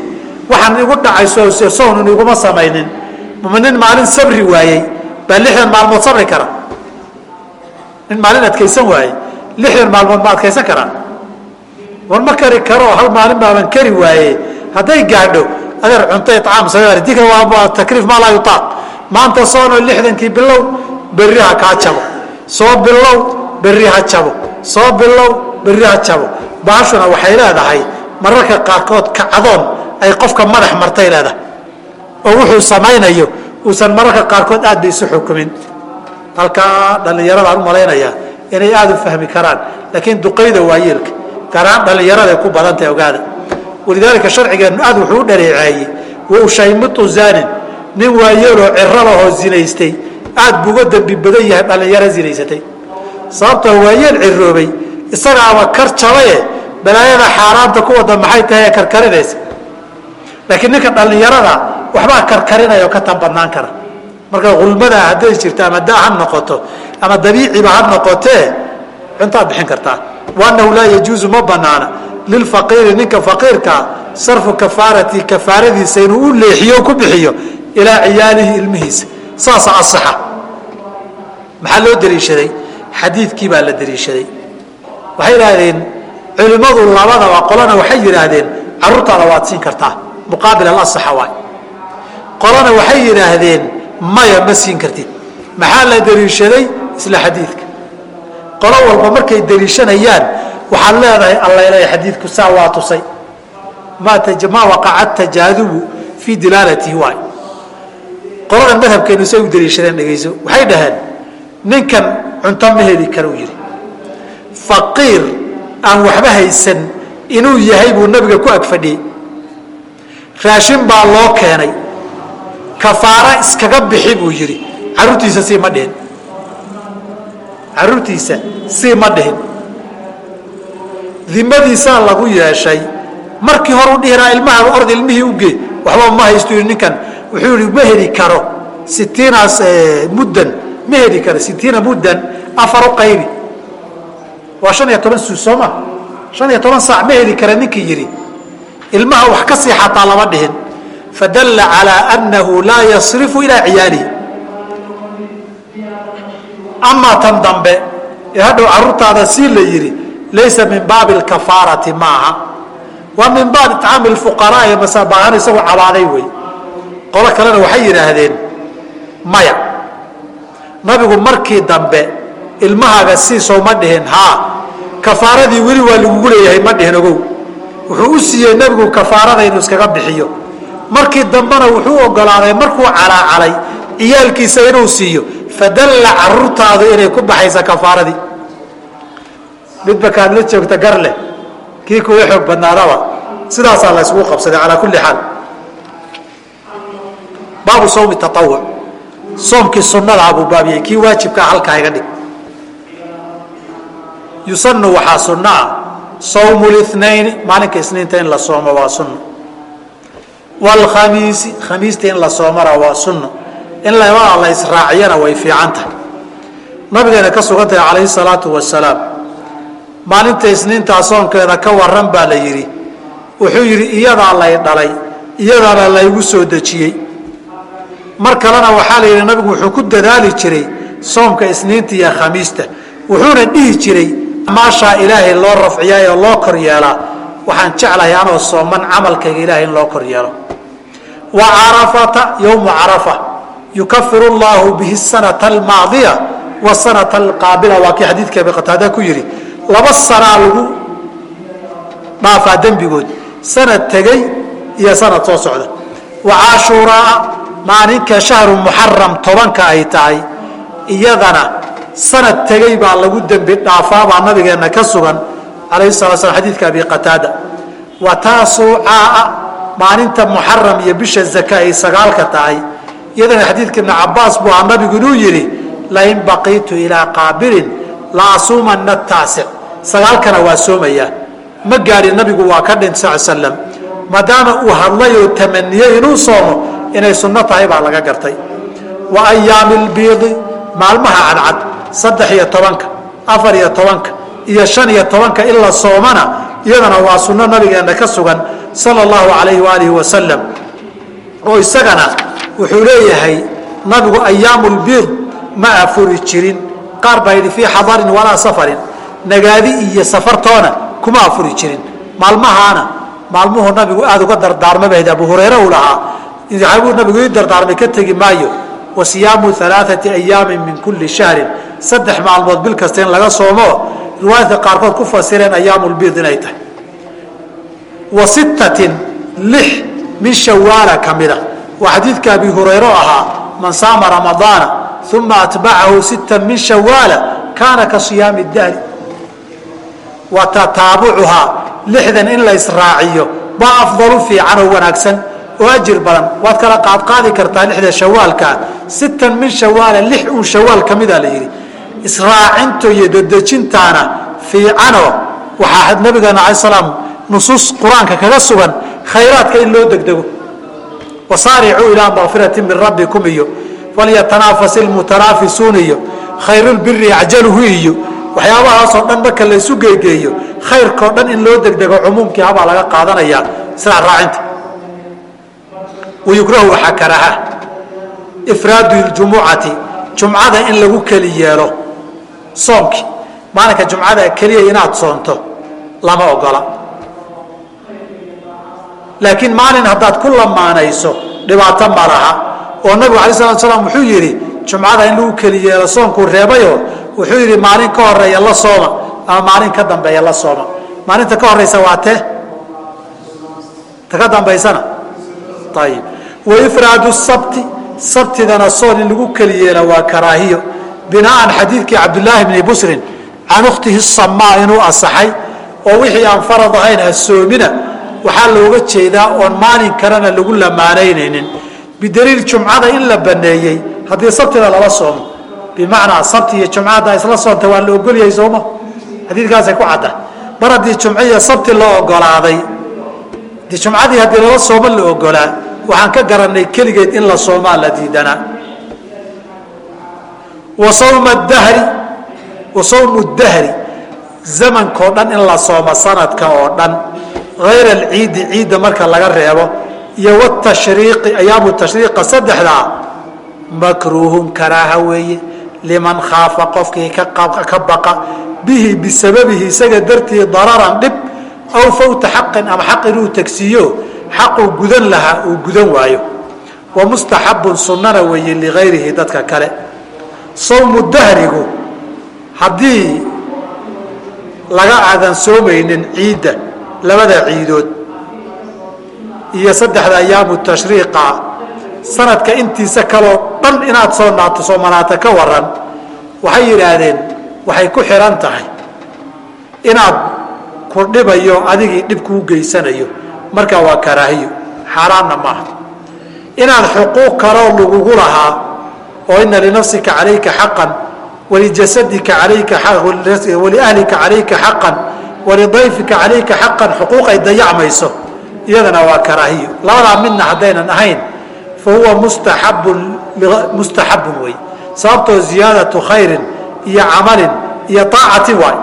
waxaan igu dhacayso sown iguma samaynin ma nin maalin sabri waayey baa lixdan maalmood sabri kara. Nin maalin adkaysan waayey lixdan maalmood ma adkaysan karaa war ma kari karo hal maalin baaban kari waaye hadday gaadho adeer cunto icaam sagaar dika waa takliif maa laa yutaaq maanta soonoo lixdankii bilow berri ha kaa jabo soo bilow berri ha jabo soo bilow berri ha jabo baashuna waxay leedahay mararka qaarkood kacdoon ay qofka madax martay leedahay oo wuxuu samaynayo uusan mararka qaarkood aad ba isu xukumin. Halkaa dhallinyaradaan u malaynayaa inay aada u fahmi karaan laakiin duqayda waayeelka gaar ahaan dhallinyaraday ku badantahay ogaada. Walidaalika sharcigeennu aad wuxuu u dhareeceeyey wa ushaymitu zanin nin waayeeloo ciro lahoo zinaystay aad buu dembi badan yahay dhallinyaro zinaysatay. Sababtoo waayeel ciroobay isagaaba kar jabaye balaayada xaaraanta ku wada maxay tahay ee karkarinaysa? Laakiin ninka dhallinyarada waxbaa karkarinaya oo ka tan badnaan kara. Marka hulmada hadday jirto ama daa ha noqoto ama dabiiciba ha noqotee cuntaad bixin kartaa. Waanahu laa yajuusu ma banaana lilfaqiiri ninka faqiirkaa sarfu kafaarati kafaaradiisa inuu u leexiyo ku bixiyo ilaa ciyaalihi ilmihiisa. Saasa asaxa maxaa loo daliishaday? Xadiidkii baa la daliishaday. Waxay idhaahdeen culimmadu labadaba qolana waxay yidhaahdeen caruurtaada waad siin kartaa. Muqaabil alasaxa waay qolana waxay yidhaahdeen maya ma siin kartid. Maxaa la daliishaday isla xadiidka. Qolo walba markay daliishanayaan waxaad leedahay allaleeya xadiidku saa waa tusay. Maa waqaca tajaadubu fii dilaalatihi waay qolada madhabkeenu say u daliishadeen dhegayso. Waxay dhaheen ninkan cunto ma heli kara uu yidhi. Faqiir aan waxba haysan inuu yahay buu nabiga ku agfadhiyey raashin baa loo keenay kafaaro iskaga bixi buu yidhi. Caruurtiisa sii ma dhihin caruurtiisa sii ma dhihin dimadiisaa lagu yeeshay. Markii hore u dhihiraa ilmaha ord ilmihii ugee waxba ma yidhi ninkan. Wuxuu yihi ma heli karo sitiinaas muddan. Ma heli karo sitiina muddan afar u qaybi. Waa shan iyo toban suus soo ma? Shan iyo toban saac ma heli kara ninkii yidhi. Ilmaha wax ka sii xataa lama dhihin fadalla calaa annahu laa yasrifu ilaa ciyaalihi amaa tan dambe ee hadhow caruurtaada sii la yidhi laysa min baabi alkafaarati maaha. Waa min baabi icaami lfuqaraa ee isagoo cabaaday wey. Qolo kalena waxay yidhaahdeen maya nabigu markii dambe ilmahaaga siisoo ma dhihin haa kafaaradii weli waa lagugu leeyahay ma dhihin ogow. Wuxuu u siiyey nebigu kafaarada inuu iskaga bixiyo markii dambena wuxuu ogolaaday markuu calaacalay ciyaalkiisa inuu siiyo fadalla caruurtaadu inay ku baxaysa kafaaradii midba kaad la joogta gar leh kii kuwa xoog badnaadaba sidaasaa la isugu qabsaday calaa kulli xaal. Baabu sawmi taawuc soomkii sunnadaa buu baabiyey kii waajibkaa halkaa iga dhig. Yusanu waxaa sunno ah sawmu linayn maalinka isniinta in la soomo waa sunno wlkhamiisi khamiista in la soomana waa sunno. In labada la israaciyana way fiican tahay nabigeena ka sugan tahay calayhi salaatu wasalaam maalinta isniintaa soonkeeda ka waran baa la yidhi. Wuxuu yidhi iyadaa lay dhalay iyadaana laygu soo dejiyey. Mar kalena waxaa la yidhi nabigu wuxuu ku dadaali jiray soomka isniinta iyo khamiista. Wuxuuna dhihi jiray maashaa ilaahay loo rafciyaa oo loo kor yeelaa. Waxaan jeclahay anoo sooman camalkayga ilahay in loo kor yeelo carafata yowmu carafa yukafiru llahu bihi sanata almaadiya wasanata alqaabila. Waa kii xadiidka abi qataada ku yidhi laba sanaa lagu dhaafaa dembigood sanad tegey iyo sanad soo socda. Wa cashuuraa maalinka shahru muxaram tobanka ay tahay iyadana sanad tegey baa lagu dembi dhaafaabaa nabigeenna ka sugan alayhi sala slam xadiidka abi qataada wa taasuucaa maalinta muxaram iyo bisha zaka ay sagaalka tahay iyadana xadiidka ibni cabaas buu ahaa nabigu inuu yidhi lain baqiitu ilaa qaabilin la asuumana taasic sagaalkana waa soomayaa ma gaadhin nabigu waa ka dhint sal slam maadaama uu hadlay oo tamaniyey inuu soomo inay sunno tahay baa laga gartay. Wa ayaami lbiidi maalmaha cadcad saddex iyo tobanka afar iyo tobanka iyo shan iyo tobanka in la soomana iyadana waa sunno nabigeenna ka sugan sala allahu calayhi waalihi wasalam oo isagana wuxuu leeyahay nabigu ayaamu lbiid ma afuri jirin qaar baa yidhi fii xadarin walaa safarin nagaadi iyo safartoona kuma afuri jirin. Maalmahaana maalmuhu nabigu aada uga dardaarmabahd abu hureyre uu lahaa. Buu nabigu ii dardaarmay ka tegi maayo. Wa siyaamu alaaati ayaamin min kulli shahrin. Saddex maalmood bil kasta in laga soomo riwaayadka qaarkood ku fasireen ayaamu lbiid inay tahay wa sittatin lix min shawaala ka mida waa xadiidka abi hureyre ahaa man saama ramadaana uma atbacahu sittan min shawaala kaana ka siyaami dahri. Wa lixdan in la israaciyo baa afdalu fiican oo wanaagsan oo ajir badan. Waad kala qaadqaadi kartaa lixda shawaalkaa sittan min shawaala lix uun shawaal ka mida la yidhi. Israacinto iyo dedejintaana fiicanoo waxaa nabigeena alai salaam nusuus qur'aanka kaga sugan khayraadka in loo degdego. Wasaaricuu ilaa makfirati min rabbikum iyo falyatanaafas ilmutanaafisuun iyo khayrulbiri acjaluhu iyo waxyaabahaasoo dhan marka laysu geegeeyo khayrkao dhan in loo degdego cumuumkii habaa laga qaadanayaa. Israa raacinta wayukrahu waxaa karaha ifraadu ljumucati jumcada in lagu keli yeelo. Soomkii maalinka jumcada keliya inaad soonto lama ogola laakiin maalin haddaad ku lamaanayso dhibaato ma laha. Oo nabigu alay slat slam wuxuu yidhi jumcada in lagu keli soonkuu reebayo. Wuxuu yidhi maalin ka horreeya la sooma ama maalin ka dambeeya la sooma. Maalinta ka horeysa waa tee? Ta ka dambaysana ayib waifraadu sabti sabtidana soon in lagu keli waa karaahiyo. Binaan xadiidkii cabdulaahi bni busrin can ukhtihi samaa inuu asaxay oo wixii aan farad ahayn asoomina waxaa looga jeedaa oon maalin kalena lagu lamaanaynaynin. Bidaliil jumcada in la baneeyey haddii sabtida lala soomo. Bimacnaa sabti iyo jumca haddaa isla soonta waa la ogolyahay sooma xadiidkaasay ku cadda. Mar haddii jumco iyo sabti la ogolaaday jumcadii haddii lala soomo la ogolaa waxaan ka garanay keligeed in la soomaa la diidanaa. Wa sawma dahri wa sawmu dahri zamankao dhan in la soomo sanadka oo dhan hayra alciidi ciidda marka laga reebo iyo watashriiqi ayaamu tashriiqa saddexdaa makruuhun karaaha weeye liman khaafa qofkii ka baqa bihi bisababihi isaga dartii dararan dhib aw fawta xaqin ama xaq inuu tagsiiyo xaquu gudan lahaa uu gudan waayo wa mustaxabun sunnana weeye ligayrihi dadka kale sawmu dahrigu haddii laga aadan soomaynin ciidda labada ciidood iyo saddexda ayaamu tashriiqa sanadka intiisa kaloo dhan inaad soo naato soomanaata ka waran waxay yidhaahdeen waxay ku xihan tahay inaad ku dhibayo adigii dhib kuu geysanayo. Markaa waa karaahiyo xaaraanna maaha. Inaad xuquuq kaloo lagugu lahaa oo ina linafsika calayka xaqan walijasadika alayka waliahlika calayka xaqan walidayfika calayka xaqan xuquuq ay dayacmayso iyadana waa karaahiyo. Labadaa midna haddaynan ahayn fa huwa mustaxabun wey. Sababtoo ziyaadatu khayrin iyo camalin iyo aacatin waay.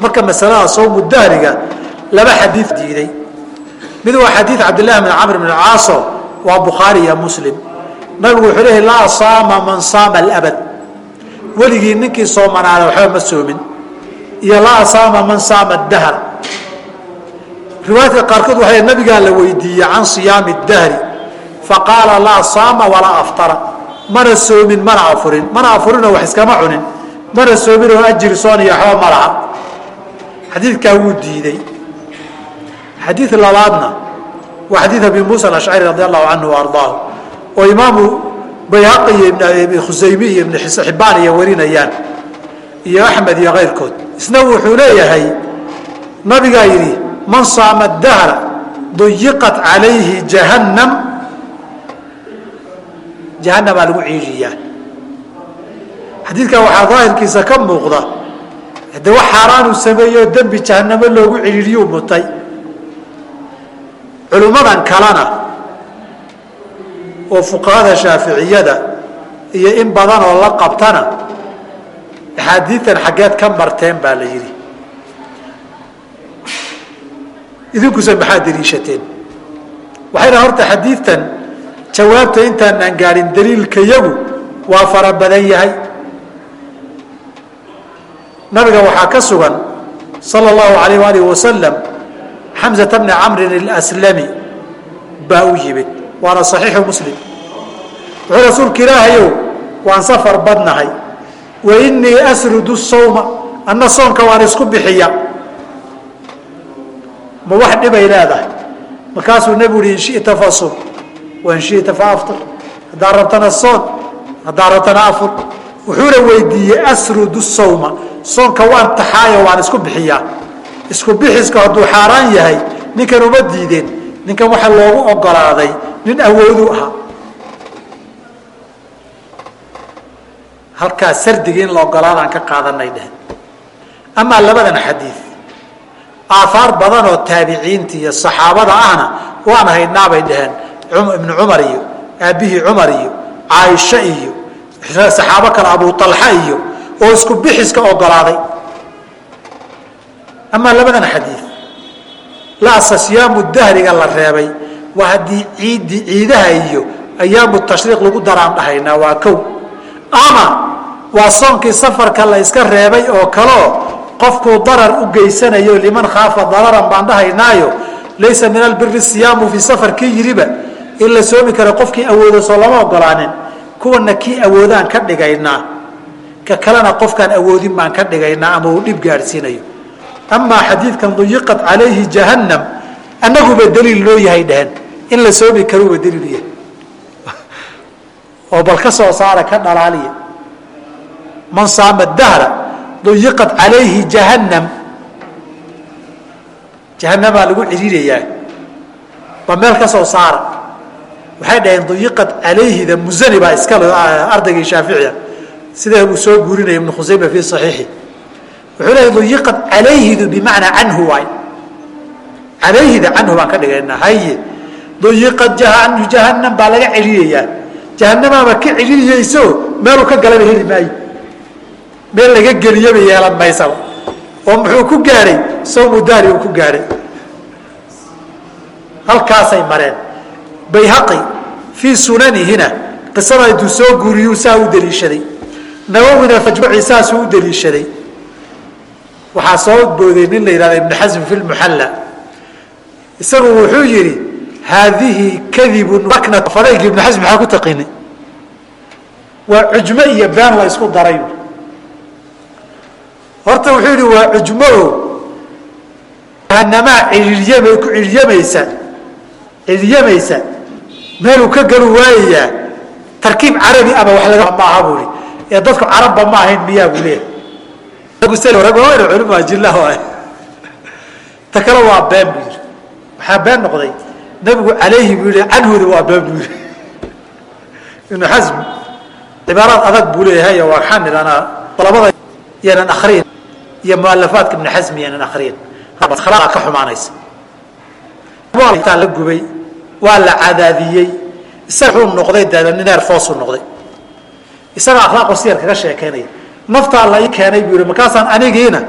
Marka masalada sawmu dahriga laba xadii diiday. Mid waa xadii cabdillahi bn camr bn caaso waa bukhaari iyo muslim. Nabigu wuxuu leeyahy laa saama man saama alabad. Weligii ninkii soomanaada waxba ma soomin iyo laa saama man saama dahr riwaayadka qaarkood waxay nabigaa la weydiiyey can siyaami dahri faqaala laa saama walaa aftara. Mana soomin mana afurin. Mana afurinoo wax iskama cunin. Mana soominoo ajir soon iyo waxba ma laha. Xadiidkaa wuu diiday. Xadiid labaadna waa xadiid abi muusa alashcari radi allahu canhu ardaahu oo imaamu bayhaqi iyo khusaymi iyo ibn xibbaan iyo warinayaan iyo axmed iyo kayrkood isna wuxuu leeyahay nabigaa yidhi man saama dahra duyiqat calayhi jahannam. Jahanamaa lagu ciijiyaa xadiidkan waxaa daahirkiisa ka muuqda de wax xaaraanuu sameeyeoo dembi jahanamo loogu cidhiiriyuu mutay. Culummadan kalena oo fuqahada shaaficiyada iyo in badan oo la qabtana axaadiitan xaggeed ka marteen baa la yidhi. Idinkuse maxaad daliishateen waxayna horta xadiidtan jawaabta intaanaan gaadhin daliilkayagu waa fara badan yahay. Nabiga waxaa ka sugan sala allahu alayh waalih wasalam xamsata bni camrin alslami baa u yimid. Waana saxiixu muslim. Wuxuu rasuulka ilaahayow waan safar badnahay wa inii asrudu sawma anna soonka waan isku bixiya ma wax dhibay leedahay? Markaasuu nebigu uhi in shita fasum. Wain shita faaftir haddaa rabtana soon haddaa rabtana afur. Wuxuuna weydiiyey asrudu sawma soonka waan taxaayo waan isku bixiyaa. Isku bixiska hadduu xaaraan yahay ninkan uma diideen. Ninkan waxa loogu ogolaaday nin awoodu ahaa halkaas sardigii in la ogolaadaan ka qaadanay dhehen amaa labadan xadiid aahaar badan oo taabiciinta iyo saxaabada ahna waan haydnaabay dheheen. Ibnu cumar iyo aabbihii cumar iyo caaisha iyo saxaabo kale abu alxa iyo oo isku bixiska ogolaaday amaa labadan xadiid laasa siyaamu dahriga la reebay. Waa haddii ciiddi ciidaha iyo ayaamu tashriiq lagu daraan dhahaynaa waa kow ama waa soonkii safarka la iska reebay oo kaleo qofkuu darar u geysanayo liman khaafa dararan baan dhahaynaayo laysa min albiri siyaamu fii safar kii yiriba in la soomi karo qofkii awoodo soo lama ogolaanin kuwana kii awoodaan ka dhigaynaa ka kalena qofkaan awoodin baan ka dhigaynaa ama uu dhib gaadhsiinayo. Amaa xadiidkan duyiqat calayhi jahannam annaguba daliil loo yahay dheheen in la soomi karuuba daliil yahay oo bal ka soo saara ka dhalaaliya. Man saama dahra duyiqat calayhi jahannam jahanamaa lagu ciriirayaa ba meel ka soo saara. Waxay dhaheen duyiqat calayhida musani baa iska ardaygii shaaficiya sidaa uu soo guurinaya ibnu khusayma fii saxiixi. Wuxuu leeya duyiqat calayhidu bimacnaa canhu waay calayhida canhu baan ka dhigaynaa. Haye duyiqat jahannam baa laga celinayaa jahanamaaba ka celinayeyso meeluu ka galaba heli maayo meel laga geliyaba yeelan maysaba oo muxuu ku gaadhay sawmu dahri uu ku gaadhay halkaasay mareen. Bayhaqi fii sunanihina qisada intuu soo guuriyuu saa u daliishaday nawowina majmuuci saasuu u daliishaday waxaa soo booday nin la yihahda ibnu xasm fi lmuxalla isagu wuxuu yidhi haadihi kadibun fadaygi ibnu xasm maxaa ku taqiinay? Waa cujmo iyo been la isku daray. Horta wuxuu yidhi waa cujmo o. Jahanamaa iiryam ku ciryamaysa ciryamaysa meeluu ka galu waayayaa tarkiib carabi ama wax laga ma aha buu ihi ee dadku carabba ma ahayn miyaa buu leeyahay. Culima jilah ta kale waa been buu yidhi. Maxaa been noqday nabigu calayhi buu yihi canhuda waa been buu yihi ibnu xasm cibaaraad adag buu leeyahay waa waxaan idhahnaa labada yaanan akriyin iyo mualafaadka ibnu xasm yaanan akriyin ka xumaanaysa. La gubay waa la cadaadiyey isaga wuxuu noqday dee nin eerfoosuu noqday. Isaga akhlaaqu siyar kaga sheekeynaya naftaa la ii keenay buu yihi markaasaan anigiina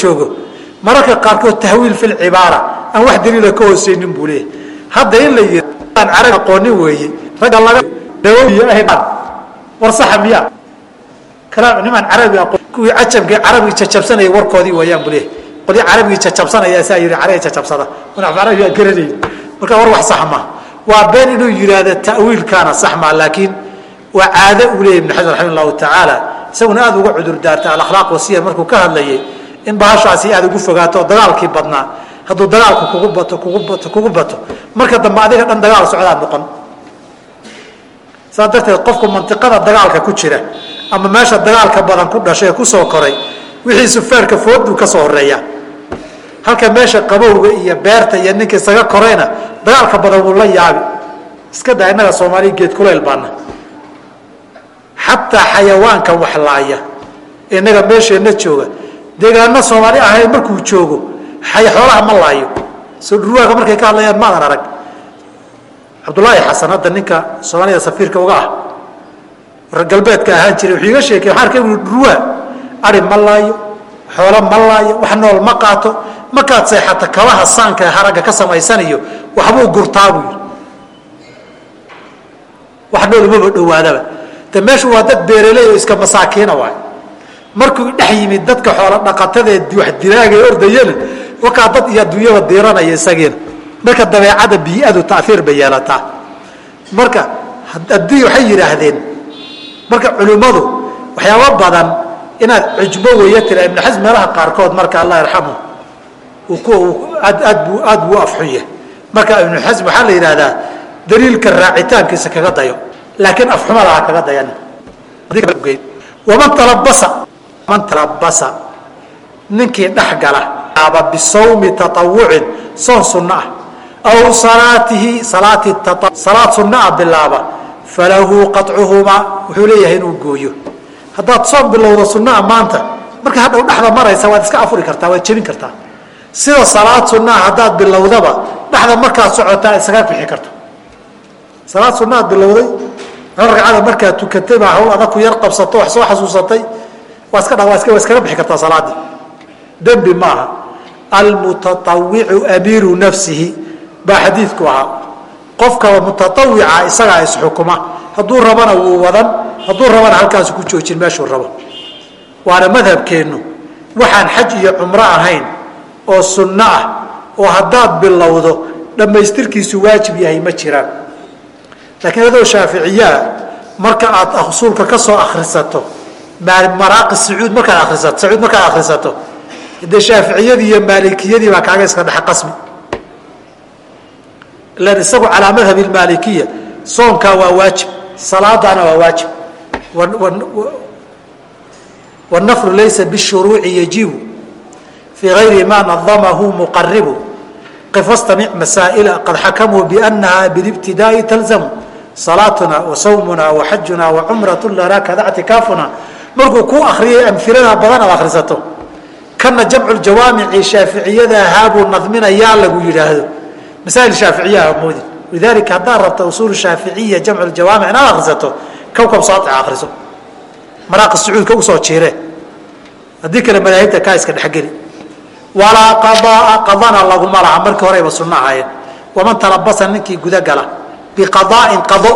joogo mararka qaarkood tahwiil fi lcibaara aan wax daliila ka hooseynin buu leeyahy hadda in la yii aan carabi aqoonin weeye ragga laga war saxa miya. Kalaam nimaan carabi aqoon kuwii cajabkii carabigii jajabsanayay warkoodii weeyaan buu leeyahy qolyo carabigii jajabsanaya saa yihi carabi jajabsada. Wana carabi aan garanay marka war wax sax ma. Waa been inuu yidhaahdo ta'wiilkaana sax ma laakiin waa caado uu leeyahy ibn xasan raxima allahu tacaala isaguna aada uga cudur daarta alakhlaaq wasiyar markuu ka hadlayay in bahashaasi aada ugu fogaato oo dagaalkii badnaa. Hadduu dagaalku kugu bato kugu bato kugu bato. Marka dambe adiga dhan dagaal socdaa noqon. Saas darteed qofku mantiqada dagaalka ku jira ama meesha dagaalka badan ku dhashay ee ku soo koray wixii sufeerka foodbuu ka soo horreeya halka meesha qabowga iyo beerta iyo ninka isaga korayna dagaalka badan wuu la yaabi. Iska daa innaga soomaaliya geed kuleyl baana xataa xayawaankan wax laaya. Innaga meesheenna jooga deegaano soomaali ahayn markuu joogo xoolaha ma laayo. Soo dhurwaaga markay ka hadlayaan maadan arag. Cabdulaahi xasan hadda ninka soomaalida safiirka uga ah reer galbeedka ahaan jiray wuxuu iga sheekay waxaan arkay ui dhurwaa ari ma laayo xoolo ma laayo wax nool ma qaato markaad seexata kabaha saanka haragga ka samaysaniyo waxbuu gurtaa buu yidhi. Wax nool umaba dhowaadaba. De meeshu waa dad beeraley oo iska masaakiina waay markuu dhex yimid dadka xoolo dhaqatadaee wax dilaaga ordayana wakaa dad iyo adduunyaba diiranaya isagiina marka dabeecada bii-adu taiir bay yeelataa. Marka haddii waxay yidhaahdeen marka culimmadu waxyaaba badan inaad cujbo weeye tira ibnu xasm meelaha qaarkood marka allah yarxamu aad aad bu aad buu afxunya marka ibnu xasm waxaa la yidhahdaa daliilka raacitaankiisa kaga dayo laakiin afxumada ha kaga dayan. Waman talabasa man talabasa ninkii dhex gala aba bisawmi taawucin soon sunno ah aw salaatihi salaati salaad sunno ah bilaaba falahu qacuhumaa wuxuu leeyahay inuu gooyo. Haddaad soon bilowdo sunnaha maanta marka hadhow dhexda maraysa waad iska afuri kartaa waad jebin kartaa. Sida salaad sunnaha haddaad bilowdaba dhexda markaad socotaa isaga bixi karto. Salaad sunnaad bilowday ragcada markaad tukatay baa hawl adag ku yar qabsato wax soo xasuusatay waa iskaga bixi kartaa salaadii dembi maaha. Almutaawicu amiiru nafsihi. Baa xadiidku ahaa. Qofka mutaawica isagaa isxukuma hadduu rabana wuu wadan hadduu oo sunno ah oo haddaad bilowdo dhammaystirkiisu waajib yahay ma jiraan. Laakiin adoo shaaficiyaa marka aad usuulka ka akhrisato maraaqi sacuud markaad akrisato salaatuna wa sawmuna wa xajuna wa cumratu lanaa kada markuu kuu akriyay amilada badan aad akrisato kana jamcu jawaamici shaaficiyada ahaabuu nadminayaa lagu yidhaahdo. Masaail shaaficiyaha moodin lidalika haddaad rabta usuul shaaficiya jamcu jawaamic inaad akrisato kawkab saaica akriso maraaqi sacuudka u soo jiire. Haddii kale madaahibta kaa iska dhexgeli walaa qadaa qadana laguma laha markii horeyba sunno ahaayeen. Waman talabasa ninkii gudagala biqadaain qado.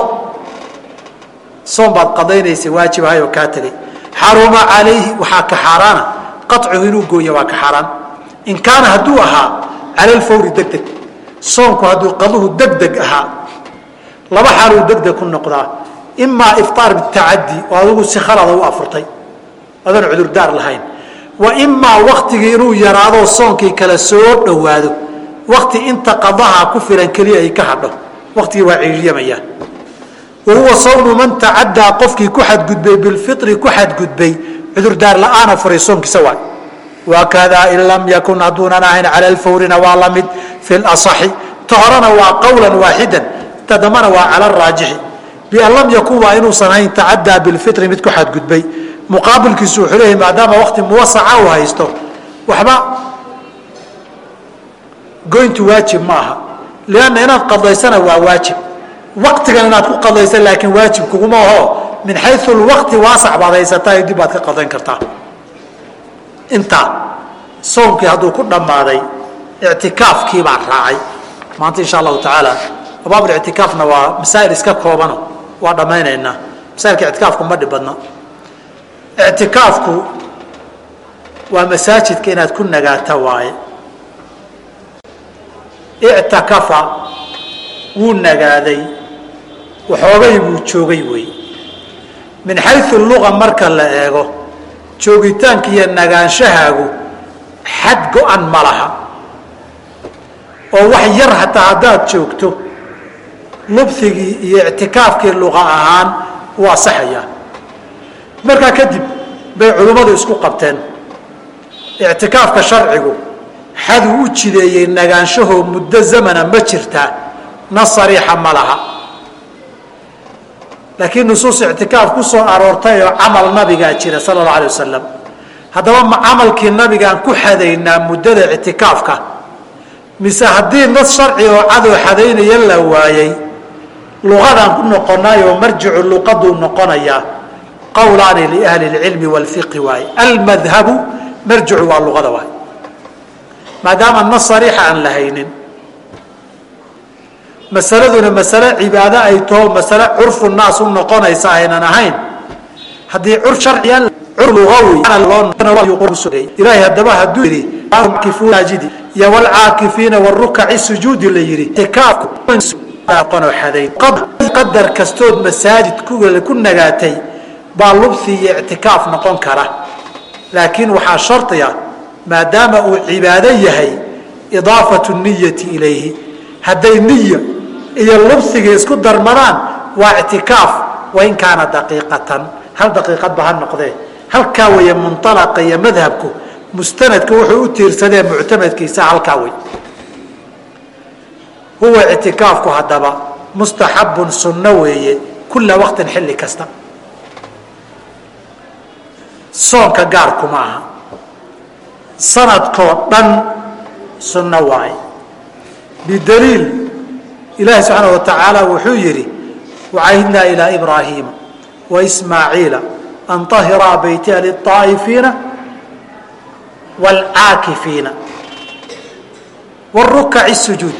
Soon baad qadaynaysa waajib ahay oo kaa tegay xaruma calayhi waxaa ka xaaraana. Qacuhu inuu gooya waa ka xaaraan. In kaana hadduu ahaa cala lfawri deg deg soonku hadduu qaduhu deg deg ahaa laba xaaluu deg deg ku noqdaa. Imaa ifطaar bitacadi oo adigu si khalada u afurtay. Adoon cudurdaar lahayn. Wa imaa waktigii inuu yaraado soonkii kale soo dhowaado. Wakti inta qadaha ku filan keliya ay ka hadho. Waktigii waa ciiryamayaa wa huwa sawmu man tacadaa qofkii ku xadgudbay bilfiri ku xadgudbay cudurdaar la'aana furay soonkiisa waay wakadaa in lam yakun hadduunan ahayn cala lfawrina waa la fi laصaxi ta waa qawla waaxidan ta waa cala raajixi bian lam yakun waa inuusan ahayn tacadaa bilfiri mid ku xadgudbay muqaabilkiisu wuxuu leeyahy maadaama wakti muwasaca uu haysto waxba goyntu waajib ma aha lianna inaad qadaysana waa waajib waktigan inaad ku qadaysa laakiin waajib kuguma aho min xayu lwaqti waasac baad dib baad ka qadayn kartaa. Intaa soonkii hadduu ku dhammaaday ictikaafkii baan raacay. Maanta insha allahu tacaala abaablictikaafna waa masaa'il iska koobano waa dhammaynaynaa. Masailka ictikaafku ma dhib badna ictikaafku waa masaajidka inaad ku nagaata waaye. Ictakafa wuu nagaaday waxoogay buu joogay wey. Min xayu luga marka la eego joogitaanka iyo nagaanshahaagu xad go-an ma laha. Oo wax yar hataa haddaad joogto lubhigii iyo ictikaafkii luqa ahaan wuu asaxayaa markaa kadib bay culimmadu isku qabteen. Ictikaafka sharcigu xaduu u jideeyey nagaanshahoo muddo zamana ma jirtaa na sariixa ma laha laakiin nusuus ictikaaf ku soo aroortay oo camal nabigaa jira sala allau alay wasalam haddaba ma camalkii nabigaan ku xadaynaa muddada ictikaafka mise haddii nas sharci oo cadoo xadaynaya la waayey luqadaan ku noqonaayoo marjicu luqaduu noqonayaa qawlaani liahli اlcilmi wاlfiqhi waaye almadhabu marjicu waa luqada waay. Maadaama nas sariixa aan la haynin masaladuna masale cibaado ay taho masale curfu naas u noqonaysa aynan ahayn. Haddii cur sharciyan cur lugawi haddaba hadduu yidhi jidi iyo wlcaakifiina wrukaci sujuudi la yidhi. Qadar kastood masaajid ku nagaatay baa lubsi iyo ictikaaf noqon kara. Laakiin waxaa shardiga maadaama uu cibaado yahay idaafatu niyati ilayhi. Hadday niya iyo lubsigii isku darmadaan waa ictikaaf wain kaana daqiiqatan. Hal daqiiqadba ha noqdee. Halkaa weeye munalaqa iyo madhabku mustanadka wuxuu u tiirsadee muctamadkiisa halkaa wey huwa ictikaafku haddaba mustaxabun sunno weeye kula waqtin xilli kasta. Soonka gaarku ma aha. Sanadkoo dhan sunno waaye. Bidaliil ilaahi subxaana watacaala wuxuu yidhi wacahidnaa ilaa ibraahiima waismaaciila an ahiraa beytia liaa'ifiina waalcaakifiina warukaci sujuud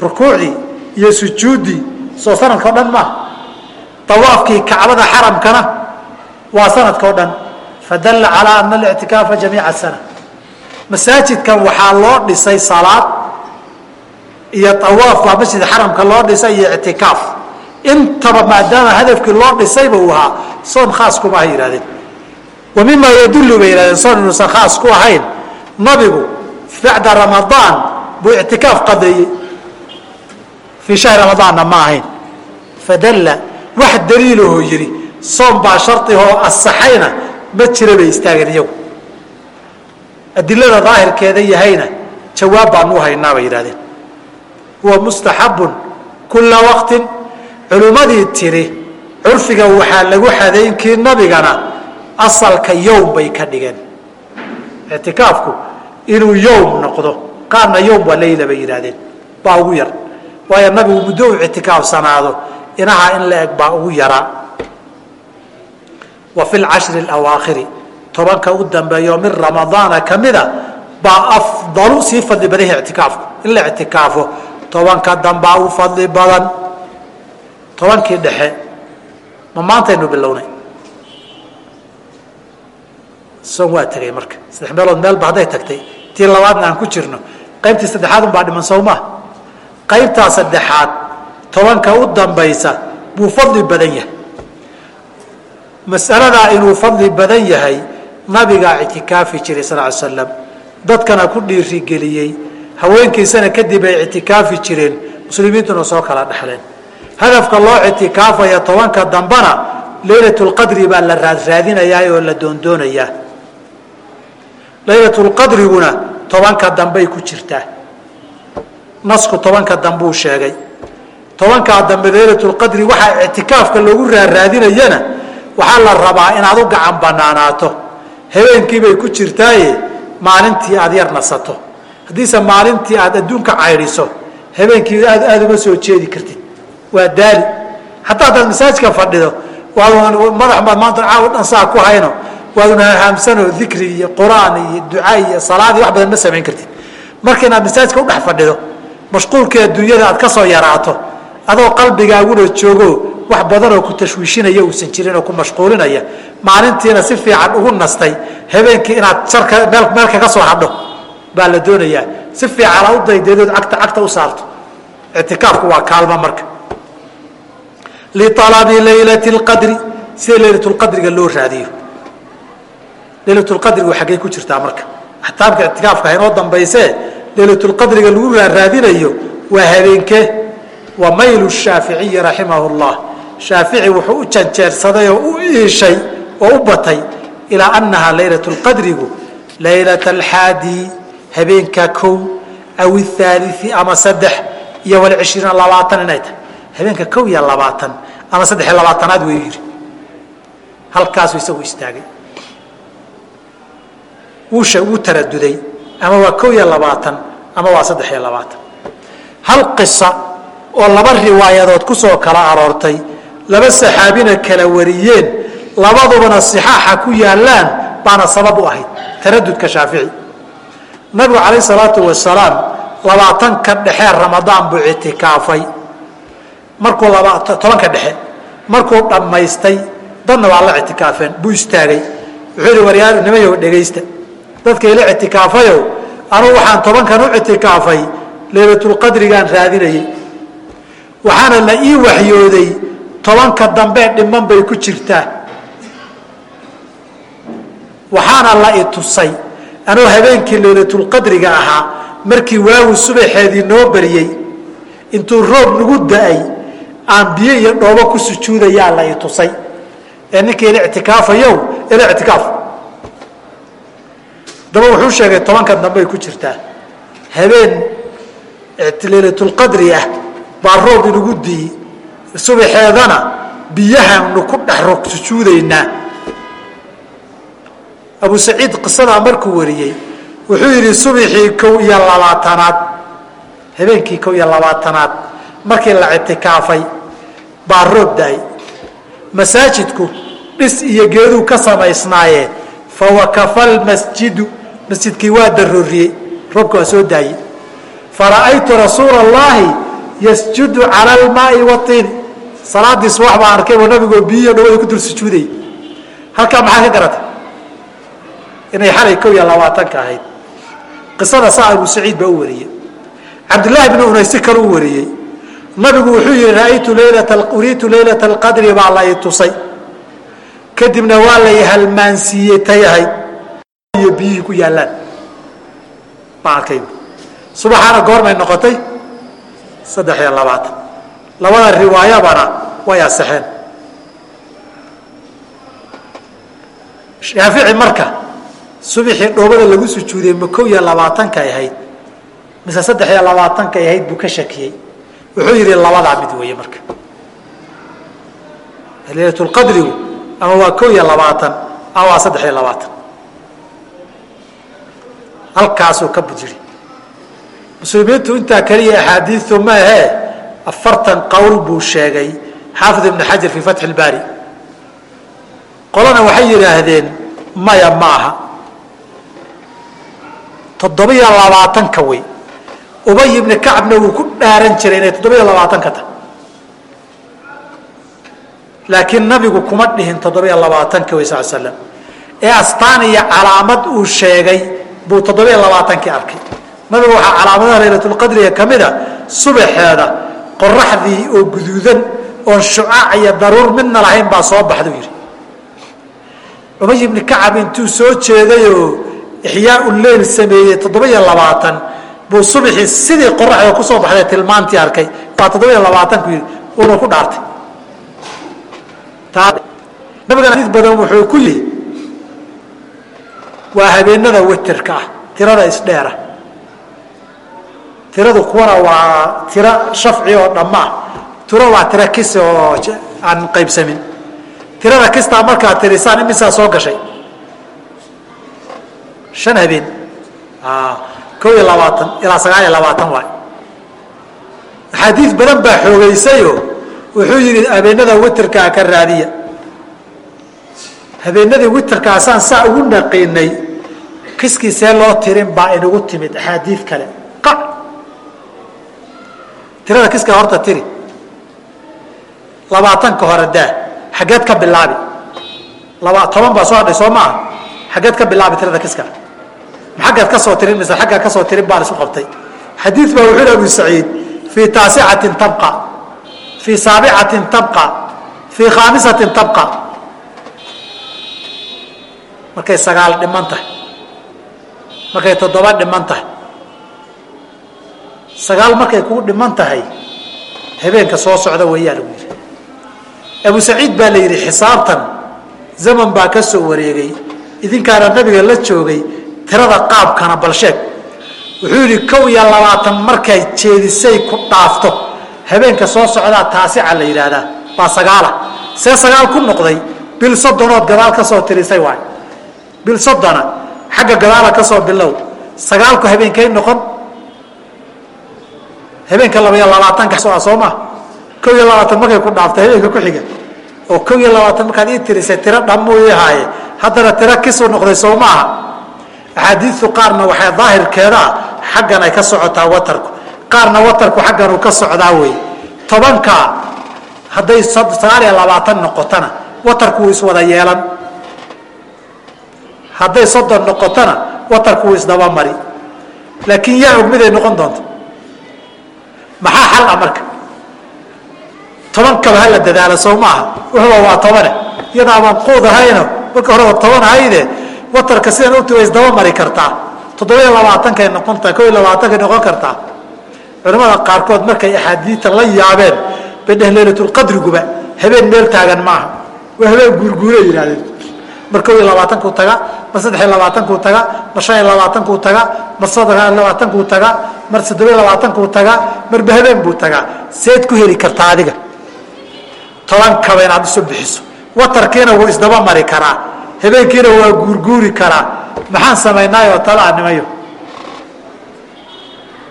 rukuucdii iyo sujuuddii soo sanadka o dhan maaha awaafkii kacbada xaramkana waa sanadka o dhan. Fadalla calaa ana alictikaafa jamiica sana. Masaajidkan waxaa loo dhisay salaad iyo awaaf baa masjid xaramka loo dhisay iyo ictikaaf. Intaba maadaama hadafkii loo dhisayba uu ahaa soon khaas kuma ha yihahdeen wa mima yadullu bay yihahdeen soon inuusan khaas ku ahayn nabigu bacda ramadaan buu ictikaaf qadeeyey. Fii shahri ramadaanna ma ahayn. Fadalla wax daliilahoo yidhi soom baa shardigoo asaxayna ma jira bay istaageen iyagu. Adilada daahirkeeda yahayna jawaab baanu haynaa bay yidhahdeen huwa mustaxabun kula waqtin. Culimmadii tiri curfiga waxaa lagu xadaynkii nabigana asalka yowm bay ka dhigeen. Ictikaafku inuu yowm noqdo qaarna yowm waa leyla bay yidhahdeen baa ugu yar. Waayo nabigu muddo uu ictikaafsanaado inahaa in la eg baa ugu yaraa wa fi lcashri alawaakhiri tobanka u dambeeyo min ramadaana kamida baa afdalu sii fadli badan yahay ictikaafku. In la ictikaafo tobanka dambaa u fadli badan tobankii dhexe ma maantaynu bilownay. Son waa tegay marka. Saddex meelood meelba hadday tagtay. Tii labaadna aan ku jirno. Qaybtii saddexaad unbaa dhiman sowmaa qaybtaa saddexaad tobanka u dambaysa buu fadli badan yahay. Masaladaa inuu fadli badan yahay nabigaa ictikaafi jiray sal ly slam dadkana ku dhiirigeliyey haweenkiisana kadib ay ictikaafi jireen muslimiintuna soo kala dhexleen hadafka loo ictikaafaya tobanka dambana laylatulqadri baa la raadraadinayaa oo la doondoonayaa. Laylatulqadriguna tobanka dambey ku jirtaa. Nasku tobanka dambuu sheegay. Tobankaa dambe laylatulqadri waxaa ictikaafka loogu raaraadinayana waxaa la rabaa inaad u gacan banaanaato habeenkiibay ku jirtaaye maalintii aad yar nasato haddiise maalintii aad adduunka caydhiso habeenkii aad aada uma soo jeedi kartid. Waa daali hataa haddaad masaajka fadhido madax baad maanta caaw dhan saa ku hayno waaduna haamsanoo dikri iyo qur'aan iyo duca iyo salaad iyo wax badan ma samayn kartid. Marka inaad masaajka udhex fadhido mashquulkii adduunyada aad ka soo yaraato adoo qalbigaaguna joogo wax badanoo ku tashwiishinaya uusan jirin oo ku mashquulinaya maalintiina si fiican ugu nastay habeenkii inaad meel meel kaga soo hadho baa la doonayaa. Si fiican u daydeedood cagta cagta u saarto. Ictikaafku waa kaalmo marka. Lialabi laylati lqadri sida laylatulqadriga loo raadiyo. Laylatulqadrigu xaggey ku jirtaa marka. Axtaamka ictikaafka ha inoo dambaysee laylatulqadriga lagu raaraadinayo waa habeenkee wa maylu shaaficiyi raximahu llah shaafici wuxuu u janjeersaday oo u iishay oo u batay ilaa annahaa laylat lqadrigu laylat alxaadi habeenka kow aw athaalii ama saddex iyo walcishriina labaatan inay tahay habeenka kow iyo labaatan ama saddex iyo labaatanaad wey yidhi halkaasuu isagu istaagay. Wuusha wuu taraduday. Ama waa kow iyo labaatan ama waa saddex iyo labaatan. Hal qisa oo laba riwaayadood ku soo kala aroortay laba saxaabina kala wariyeen labadubana sixaaxa ku yaalaan baana sabab u ahayd. Taradudka shaafici nabigu calayh salaatu wasalaam labaatanka dhexe ramadaan buu ictikaafay. Markuu tobanka dhexe markuu dhammaystay dadna waa la ictikaafeen buu istaagay. Wuxuu yihi waryaa nimayow dhegaysta. Dadka ila ictikaafayow anugu waxaan tobankan u ictikaafay laylatulqadrigaan raadinayay. Waxaana la ii waxyooday tobanka dambee dhiman bay ku jirtaa. Waxaana la i tusay anuu habeenkii laylatulqadriga ahaa markii waagu subaxeedii noo baryey intuu roob nagu da'ay aan biyo iyo dhoobo ku sujuudayaa la i tusay. Ee ninkii ila ictikaafayow daba wuxuu sheegay tobankan dambey ku jirtaa habeen laylatulqadri ah baa roob inagu diyi subaxeedana biyahaanu ku dhexro sujuudaynaa abu saciid qisadaa markuu wariyey wuxuu yidhi subaxii kow iyo labaatanaad. Habeenkii kow iyo labaatanaad markii la ictikaafay baa roob masaajidku dhis iyo geeduu ka samaysnaayee fawakafa lmasjidu masjidkii waa darooriyey roobka waa soo daayey. Fara'aytu rasuula allahi yasjudu cala almaai watiin salaadii subax baa arkay oo nabigoo biyiyo dhawada ku dul sujuudayay halkaa maxaa ka garatay inay xalay kow iyo labaatanka ahayd. Qisada saa abu saciid baa u wariyey. Cabdillaahi bnu unaysi kale u wariyey. Nabigu wuxuu yihi raaytu leylata uriitu leylata alqadri baa la i kadibna waa lay halmaansiiyey tay ahayd iyo biyihii ku yaallaan. Baan arkay subaxaana goormay noqotay. Saddex iyo labaatan. Labada riwaayabana way asexeen shaafici marka subaxii dhoobada lagu sujuuday ma kow iyo labaatankay ahayd? Mise saddex iyo labaatankay ahayd buu ka shakiyey? Wuxuu yidhi labadaa mid weeye marka. Laylatulqadrigu ama waa kow iyo labaatan ama waa saddex iyo labaatan. Halkaasuu ka bujiri. Muslimiintu intaa keliya axaadiiu ma ahee afartan qowl buu sheegay xaafid ibn xajar fii fatxi ilbaari qolana waxay yidhaahdeen maya ma toddobiyo labaatanka wey ubay ibni kacbna wuu ku dhaaran jiray inay toddobiyo labaatanka tahay. Laakiin nabigu kuma dhihin toddobiyo labaatanka wey sal slam ee astaan iyo calaamad uu sheegay buu toddobiyo labaatankii arkay. Nabigu waxaa calaamadaha laylatulqadriga ka mid a subaxeeda qoraxdii oo guduudan oon shucaac iyo daruur midna lahayn baa soo baxdau yidhi. Ubay ibni kacab intuu soo jeedayoo ixyaa leyl sameeyey toddobiyo labaatan buu subaxii sidii qoraxda ku soo baxday tilmaantii arkay baa toddobiyo labaatanku yidhi uuna ku dhaartay. Nabigana xadiis badan wuxuu ku yihi waa habeenada witerka ah tirada isdheera tiradu kuwana waa tiro shafci oo dhammaa tiro waa tiro kis oo aan qaybsamin. Tirada kistaa markaad tirisaan imisaa soo gashay shan habeen. Kow iyo labaatan ilaa sagaal iyo labaatan waay. Axaadiis badan baa xoogaysayo wuxuu yidhi habeenada witerkaa ka raadiya. Habeenadii witerkaasaan saa ugu naqiinay kiskii see loo tirin baa inagu timid axaadiid kale. Qac! Tirada kiskaa horta tiri. Labaatanka hore daa xaggeed ka bilaabi. Laba toban baa soo hadhay soo maaha xaggeed ka bilaabi tirada kiska. Xaggaad ka soo tirin mise xaggaad ka soo tirin baan isu qabtay. Xadiid baa wuxuu abu saciid fii taasicatin tabqa fii saabicatin tabqa fii khaamisatin tabqa. Markay sagaal dhiman tahay. Markay toddoba dhiman tahay. Sagaal markay kugu dhiman tahay habeenka soo socda weeyaa lagu yidhi. Abu saciid baa la yidhi xisaabtan zaman baa ka soo wareegay idinkaana nabiga la joogay tirada qaabkana bal sheeg wuxuu yidhi kow iyo labaatan markay jeedisay ku dhaafto habeenka soo socdaa taasica la yidhaahdaa baa sagaala. See sagaal ku noqday bil soddonood gadaal ka soo tirisay waay. Bil soddona xagga gadaala ka soo bilow sagaalku habeenkay noqon. Habeenka laba iyo labaatanka soo soo maa kow iyo labaatan markay ku dhaafto habeenka ku xiga. Oo kow iyo labaatan markaad ii tirisay tiro dhammuu ii haaye haddana tiro kisuu noqday soo maaha axaadiistu qaarna waxay daahirkeedaa xaggan ay ka socotaa watarku. Qaarna watarku xaggan uu ka socdaa wey tobanka hadday sagaal iyo labaatan noqotona watarku wuu iswada yeelan. Hadday soddon noqotona watarku wuu isdabamari laakiin yaa og miday noqon doonto? Maxaa xal ah marka? Tobankaba hala dadaalo soo maaha wuxuba waa tobane. Iyada amaan quud ahayno marka horeba toban ahayde watarka sidan uti way isdaba mari kartaa toddoba iyo labaatankay noqontaa ko iyo labaatankay noqon kartaa culimmada qaarkood markay axaadiita la yaabeen bay dheh leylatulqadriguba habeen meel taagan maaha. Waa habeen guurguura yidhahdeen mar ko iyo labaatankuu taga mar saddex iyo labaatankuu taga mar shan iyo labaatankuu taga mar iyo labaatankuu taga mar toddoba iyo labaatankuu taga marba habeen buu tagaa. Seed ku heli kartaa adiga. Tobankaba inaad isu bixiso watarkiina wuu isdaba mari karaa habeenkiina waa guurguuri karaa. Maxaan samaynaayoo tala a nimayo?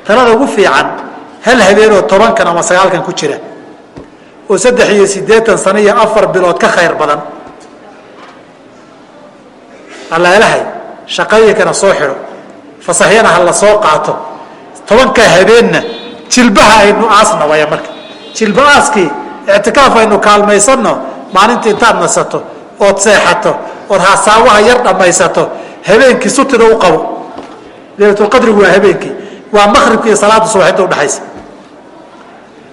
Talada ugu fiican hal habeenoo tobankan ama sagaalkan ku jira oo saddex iyo siddeetan sano iyo afar bilood ka khayr badan. Allaalahay shaqooyinkana soo xidho fasaxyana ha la soo qaato. Tobanka habeenna jilbaha aynu aasna waya marka. Jilba aaskii ictikaaf aynu kaalmaysanno maalinta intaad nasato ood seexato ood hasaawaha yar dhammaysato habeenkii sutida u qabo laylatulqadrigu waa habeenkii waa makribka iyo salaada subax inta udhexaysa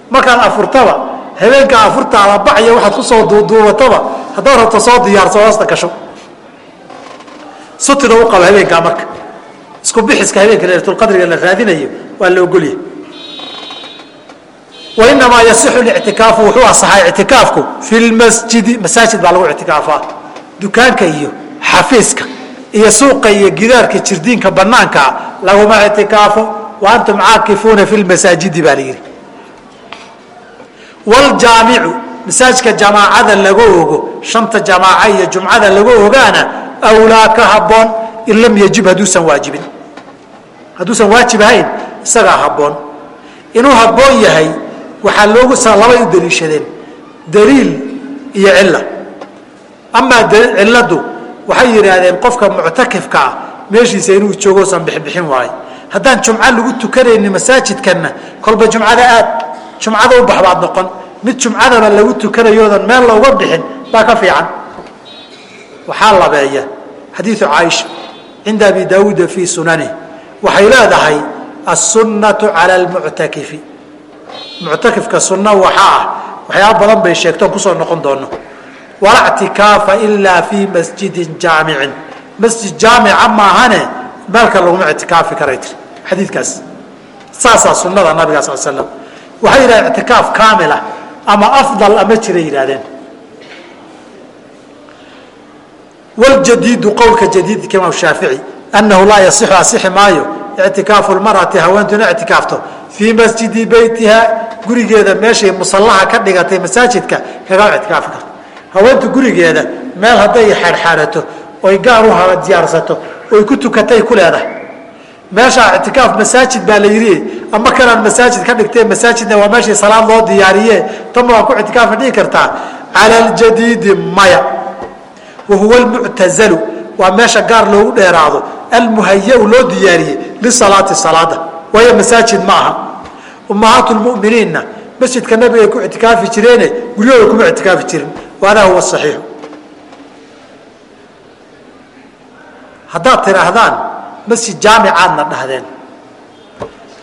markaad afurtaba habeenka afurtaada bacya waxaad ku soo duuduubataba haddaad rabto soo diyaarso hoosta gasho. Sutida u qabo habeenkaa marka. Isku bixiska habeenka laylatulqadriga la raadinayo waa la ogolyahay wainamaa yasixu lictikaafu wuxuu asaxaa ictikaafku fi lmasjidi masaajid baa lagu ictikaafaa dukaanka iyo xafiiska iyo suuqa iyo gidaarka jirdiinka banaankaa laguma ictikaafo wa antum caakifuuna fi lmasaajidi baa layidhi wljaamicu masaajidka jamaacada laga ogo shanta jamaaca iyo jumcada laga ogaana awlaa ka haboon in lam yajib hadduusan waajibin hadduusan waajib ahayn isagaa haboon inuu haboon yahay waxaa loogu labay u daliishadeen daliil iyo cila amaa ciladu waxay yidhaahdeen qofka muctakifka ah meeshiisa inuu joogoosan bixbixin waayo haddaan jumco lagu tukanayni masaajidkanna kolba jumcada aad jumcada u bax noqon. Mid jumcadaba lagu tukanayoodan meel looga bixin baa ka fiican. Waxaa labeeya xadiiu caaisha cinda abi daawuuda fii sunanih waxay leedahay assunnatu cala almuctakifi muctakifka sunna waxaa ah waxyaaba badan bay sheegtoon ku soo noqon doono walaa ctikaafa ilaa fii masjidin jaamicin masjid jaamica maahane meelka laguma ictikaafi karay tir xadiidkaas. Saasaa sunnada nabiga sal slam waxay yidhahdeen ictikaaf kaamila ama afdal ama jiray yidhahdeen waljadiidu qowlka jadiidka imaam shaafici annahu laa yasixu asixi maayo ictikaafu lmar'ati haweentuna ictikaafto fii masjidi beytiha gurigeeda meeshay musallaha ka dhigatay masaajidka kaga ictikaafi karto haweentu gurigeeda meel hadday xaadxaadato oy gaar u diyaarsato oy ku tukatay ku leedahay. Meeshaa ictikaaf masaajid baa la yidhi ama kanaan masaajid ka dhigtee masaajidna waa meeshii salaad loo diyaariye tanba waan ku ictikaafa dhigi kartaa cala aljadiidi maya wa huwa almuctazalu waa meesha gaar loogu dheeraado almuhayau loo diyaariyey lisalaati salaada. Waayo masaajid ma aha ummahaatu lmuminiinna masjidka nabiga ay ku ictikaafi jireene guryahooda kuma ictikaafi jirin. Waana huwa saxiixu haddaad tidhaahdaan masjid jaamicaadna dhahdeen.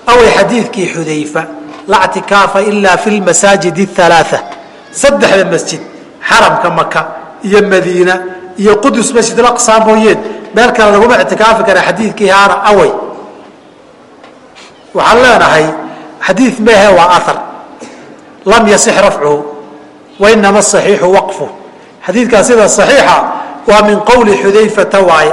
Away xadiidkii xudayfa laa ctikaafa ilaa fi lmasaajid اhalaaa saddexda masjid xaramka maka iyo madiina iyo qudus masjid aqsa mooyeen meel kale laguma ictikaafi kara xadiidkii haana away. Waxaan leenahay xadiid mehe waa aar lam yasix rafcuhu wainama saxiixu waqfu xadiidkaa sida saxiixa waa min qowli xudayfata waaye.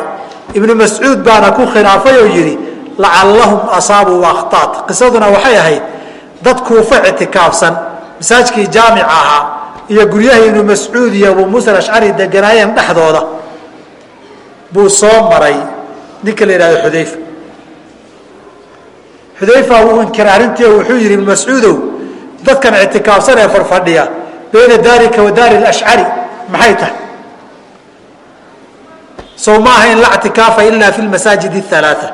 Ibnu mascuud baana ku khilaafay oo yidhi lacallahum asaabuu akhtaat. Qisaduna waxay ahayd dad kuufa ictikaafsan masaajkii jaamic ahaa iyo guryahii ibnu mascuud iyo abuu muusa ashcari deganaayeen dhexdooda. Buu soo maray ninka la yidhahdo xudayfa xudayfa wuu inkiray arrintii wuxuu yidhi ibnu mascuudow dadkan ictikaafsan ee farfadhiya bayna daarika wa daari lashcari maxay tahay? Sow ma aha in la ctikaafa ilaa fi masaajid اhalaaa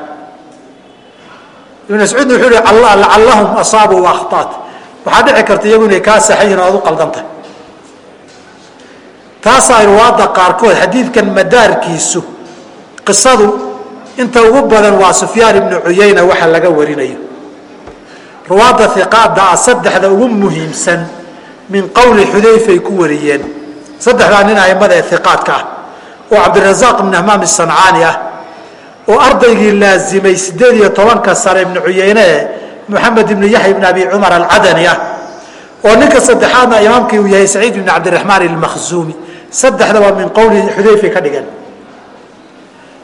ibn mascuudna wuxuu hi lacallahum asaabuu akhطaat waxaa dhici karta iyagu inay kaa saxayihin o ad u qaldantahay taasaa ruwaadda qaarkood xadiidkan madaarkiisu qisadu inta ugu badan waa sufyaan ibnu cuyayna waxa laga warinayo. Ruwaadda iqaada ah saddexda ugu muhiimsan min qowli xudayfay ku wariyeen. Saddexdaa nin aimada ee iqaadka ah oo cabdirazaaq ibn hamaam sancaani ah oo ardaygii laazimay sideed iyo tobanka sane ibnu cuyeyne moxamed ibnu yaxya ibn abi cumar alcadani ah. Oo ninka saddexaadna imaamkii uu yahay saciid ibn cabdiraxmaan ilmakhzuumi saddexda min qowli xudayfay ka dhigeen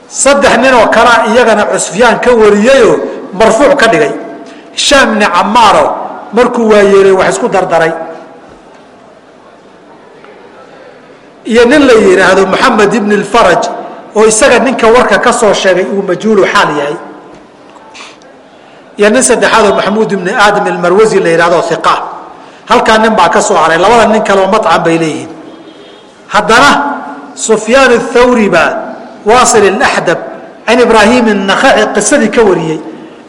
saddex ninoo kalea iyagana cusfyaan ka wariyayoo marfuuc ka dhigay. Hishaam ibni camaaro markuu waayeelay wax isku dardaray. Iyo nin la yidhaahdo maxamed ibn اfaraj oo isaga ninka warka ka soo sheegay uu majhuulu xaal yahay. Iyo nin saddexaadoo maxamuud ibni aadam almarwasi la yidhahdo iqa halkaa nin baa ka soo haray. Labada nin kaleo matcan bay leeyihiin. Haddana sufyaan اthawri baa waasil اlaxdab can ibraahim الnakhaci qisadii ka wariyey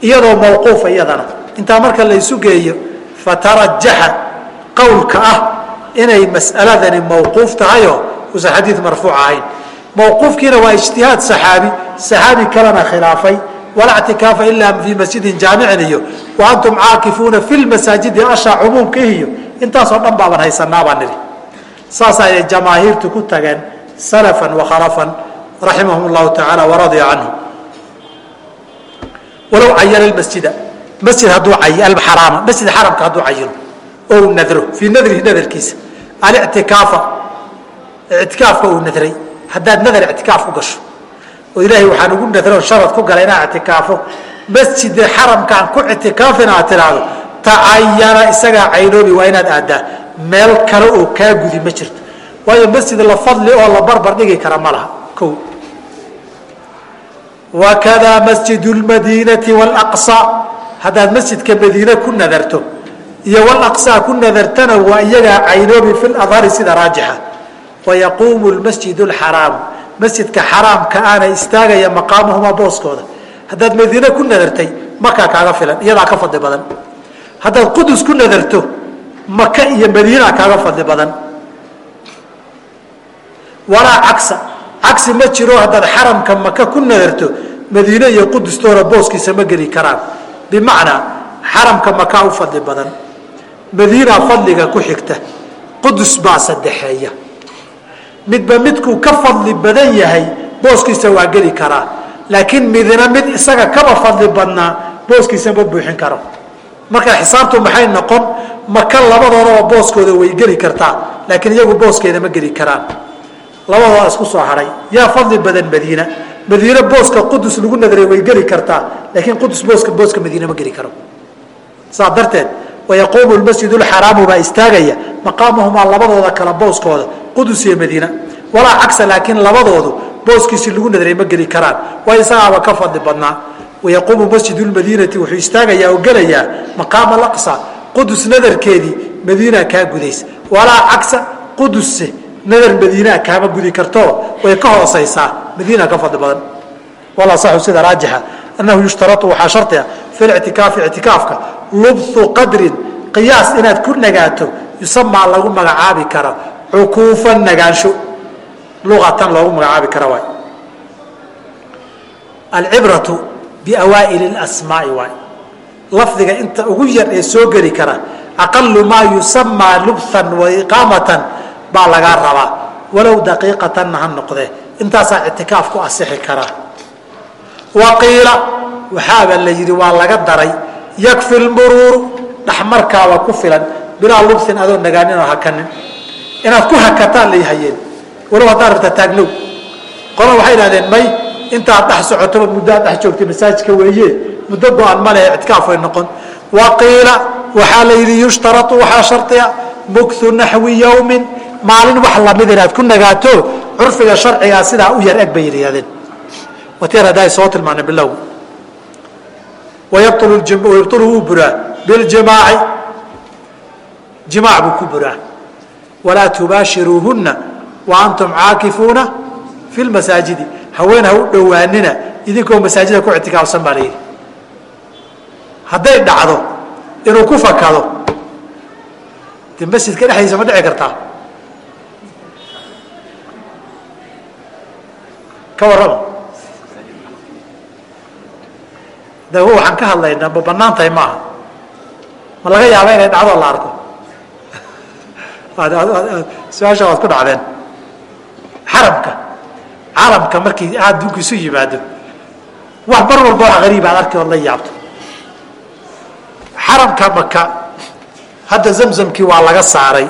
iyadoo mawquufa iyadana intaa marka la isu geeyo fatarajaxa qowlka ah inay mas'aladani mawquuf tahayoo uusan xadiid marfuuc ahayn mawquufkiina waa ijtihaad saxaabi saxaabi kalena khilaafay walaa ctikaafa ilaa fii masjidin jaamicin iyo wa antum caakifuuna fi lmasaajidi ashaa cumuumka iyo intaasoo dhan baaban haysanaa baa nidhi saasaa ay jamaahiirtu ku tageen salafan wa khalafan raximahum llahu tacaala waradia canhum walow cayana masjida masjid hadduu alxaraama masjid xaramka hadduu cayino oo nadro fii nadrihi nadarkiisa alictikaafa ictikaafka uu nadray haddaad nadar ictikaaf ku gasho oo ilaahay waxaan ugu nadro sharad ku galay inaan ictikaafo masjida xaramkaan ku ictikaafin aad tidhaahdo tacayana isagaa caynoobi waa inaad aaddaa. Meel kale oo kaa gudi ma jirto. Waayo masjid la fadli oo la barbar dhigi kara ma laha o wakadaa masjidu lmadiinati wlaqsa haddaad masjidka madiine ku nadarto iyo walaqsa ku nadartana waa iyagaa caynoobi fi ladhari sida raajixa. Wayaquumu lmasjid lxaraamu masjidka xaraamka aana istaagaya maqaamuhumaa booskooda. Haddaad madiine ku nadartay makaa kaaga filan iyadaa ka fadli badan. Haddaad qudus ku nadarto maka iyo madiina kaaga fadli badan. Walaa cagsa cagsi ma jiro haddaad xaramka maka ku nadarto madiine iyo qudustoona booskiisa ma geli karaan. Bimacnaa xaramka makaa u fadli badan. Madiina fadliga ku xigta qudus baa saddexeeya. Midba midkuu ka fadli badan yahay booskiisa waa geli karaa. Laakiin midina mid isaga kaba fadli badnaa booskiisa ma buuxin karo. Marka xisaabtu maxay noqon? Maka labadoodaba booskooda way geli kartaa laakiin iyagu booskeeda ma geli karaan labadooda isku soo hahay yaa fadli badan madiina. Madiine booska qudus lagu nadray way geli kartaa laakiin qudus booska booska madiine ma geli karo. Saa darteed wayaquumu lmasjid lxaraamu baa istaagaya maqaamuhumaa labadooda kala booskooda qudus iyo madiina. Walaa cagsa laakiin labadoodu booskiisii lagu nadray ma geli karaan. Waayo isagaaba ka fadli badnaa. Wayaquumu masjid lmadiinati wuxuu istaagayaa oo gelayaa maqaama alaqsa. Qudus nadarkeedii madiina kaa gudays. Walaa cagsa qudusse nadar madiinaa kaama gudi karto way ka hoosaysaa. Madiina ka fadli badan. Wala saxu sida raajixa. Annahu yushtarau waxaa shardi ah fi lictikaafi ictikaafka. Lubthu qadrin qiyaas inaad ku nagaato yusamaa lagu magacaabi karo. Cukuufan nagaansho. Luqatan loogu magacaabi kara waay. Alcibratu biawaaili asmaai waay. Lafdiga inta ugu yar ee soo geli kara aqalu maa yusamaa lubthan wa iqaamatan baa lagaa rabaa. Walow daqiiqatanna ha noqdee intaasaa ictikaaf ku asixi karaa wa qiila waxaaba la yidhi waa laga daray. Yakfi lmuruuru dhaxmarkaaba ku filan. Bilaa lubsin adoo nagaanin oo hakanin. Inaad ku hakataan lay hayeen walow haddaad rabta taagnow. Qola waxay idhahdeen may intaad dhex socotoba muddoad dhex joogtay masaajidka weeye. Muddo go-an ma lehe ictikaaf way noqon. Wa qiila waxaa la yidhi yushtarau waxaa shardiga mukhu naxwi yowmin maalin wax la mid inaad ku nagaato curfiga sharcigaa sidaa u yar eg bay yidhahdeen watir haddaa soo tilmaana bilow. Wayabطulu wuu buraa biljimaaci jimaac buu ku buraa walaa tubaashiruuhunna wa antum caakifuuna fi lmasaajidi haween ha u dhowaanina idinkoo masaajida ku ictikaafsan baa layidhi hadday dhacdo inuu ku fakado de masjidka dhexdiisa ma dhici kartaa ka warrama. De waxaan ka hadlaynaa ma bannaan tahay maaha ma laga yaaba inay dhacdo la arko. Su'aasha waad ku dhacdeen. Xaramka. Caalamka markii adduunku isu yimaado. Wax mar walba wax gariib aad arki ood la yaabto. Xaramka maka. Hadda zamzamkii waa laga saaray.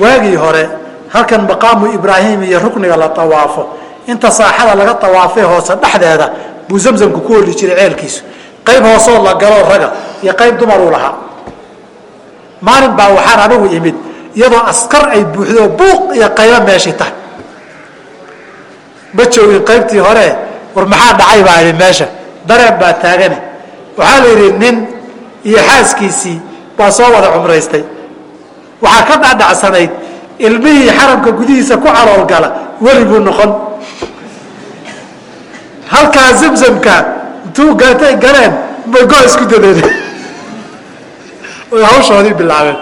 Waagii hore halkan maqaamu ibraahim iyo rukniga la tawaafo inta saaxada laga tawaafay hoose dhexdeeda buu zamzamku ku holi jiray ceelkiisu. Qayb hoosoo la galoo raga iyo qayb dumaruu lahaa. Maalin baa waxaan anigu imid iyadoo askar ay buuxdo buuq iyo qaylo meeshii tahay. Ma joogin qaybtii hore war maxaa dhacay baa idhi meesha? Dareen baa taagane waxaa la yidhi nin iyo xaaskiisii baa soo wada cumraystay. Waxaa ka dhacdhacsanayd ilmihii xaramka gudihiisa ku caloolgala weli buu noqon halkaa zamzamka intuu gatay galeen bay go isku dadeen oy hawshoodii bilaabeen.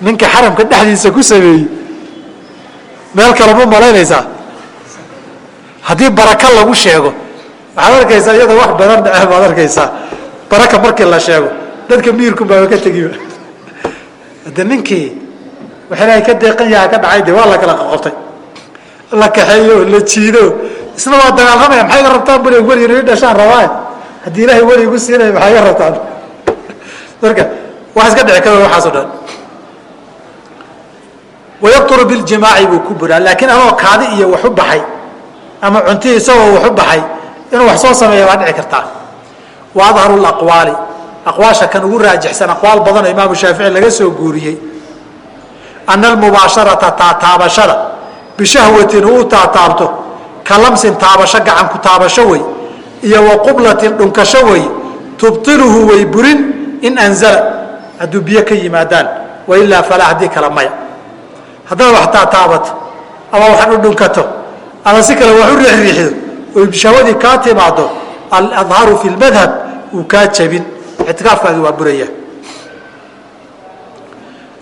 Ninka xaramka dhexdiisa ku sameeyey meel kale ma malaynaysaa. Haddii baraka lagu sheego waxaad arkaysaa iyadoo wax badan dhece baad arkaysaa. Baraka markii la sheego dadka miirkunbaaba ka tegiba de ninkii wax ilaahay ka deeqan yaha ka dhacay de waa la kala qoqobtay la kaxeeyo la jiido. Isna waa dagaalamaya maxay ga rabtaan buli weliga ii dhashaan rabaa haddii ilaahay weli igu siinaya maxay ga rabtaan? Marka wax iska dhici karo waxaas o dhan. Wayaqturu biljimaaci buu ku buraa laakiin anoo kaadi iyo wax u baxay ama cuntii isagoo wax u baxay inuu wax soo sameeya waa dhici kartaa. Wa adharu laqwaali aqwaasha kan ugu raajixsan aqwaal badanoo imaamu shaafici laga soo guuriyey ana almubaasharata taataabashada. Bishahwatin uu taataabto. Ka taabasho gacan taabasho wey. Iyo wa dhunkasho wey. Tubtiluhu way burin in anzala. Hadduu biyo ka yimaadaan. Wailaa falaa haddii kale maya. Haddaad wax taataabato. Ama wax dhudhunkato ama si kale wax u riixriixdo oy shahwadii kaa timaado aladharu fi lmadhab uu kaa jabin. Ictikaafkaadi waa buraya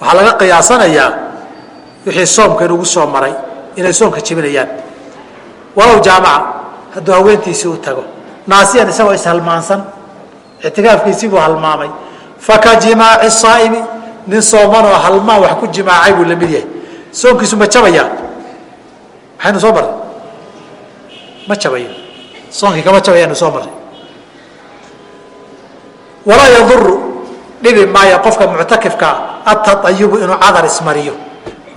waxaa laga qiyaasanayaa wixii soomka inugu soo maray inay soomka jebinayaan. Walow jaamaca hadduu haweentiisii u tago. Naasiyan isagoo ishalmaansan ictikaafkiisii buu halmaamay. Faka jimaaci saa'imi nin soomanoo halmaan wax ku jimaacay buu la mid yahay. Soonkiisu ma jabayaa maxaynu soo marray ma jabayo soonkii kama jabayaanu soo marray walaa yaduru dhibi maayo qofka muctakifkaa ataayubu inuu cadar ismariyo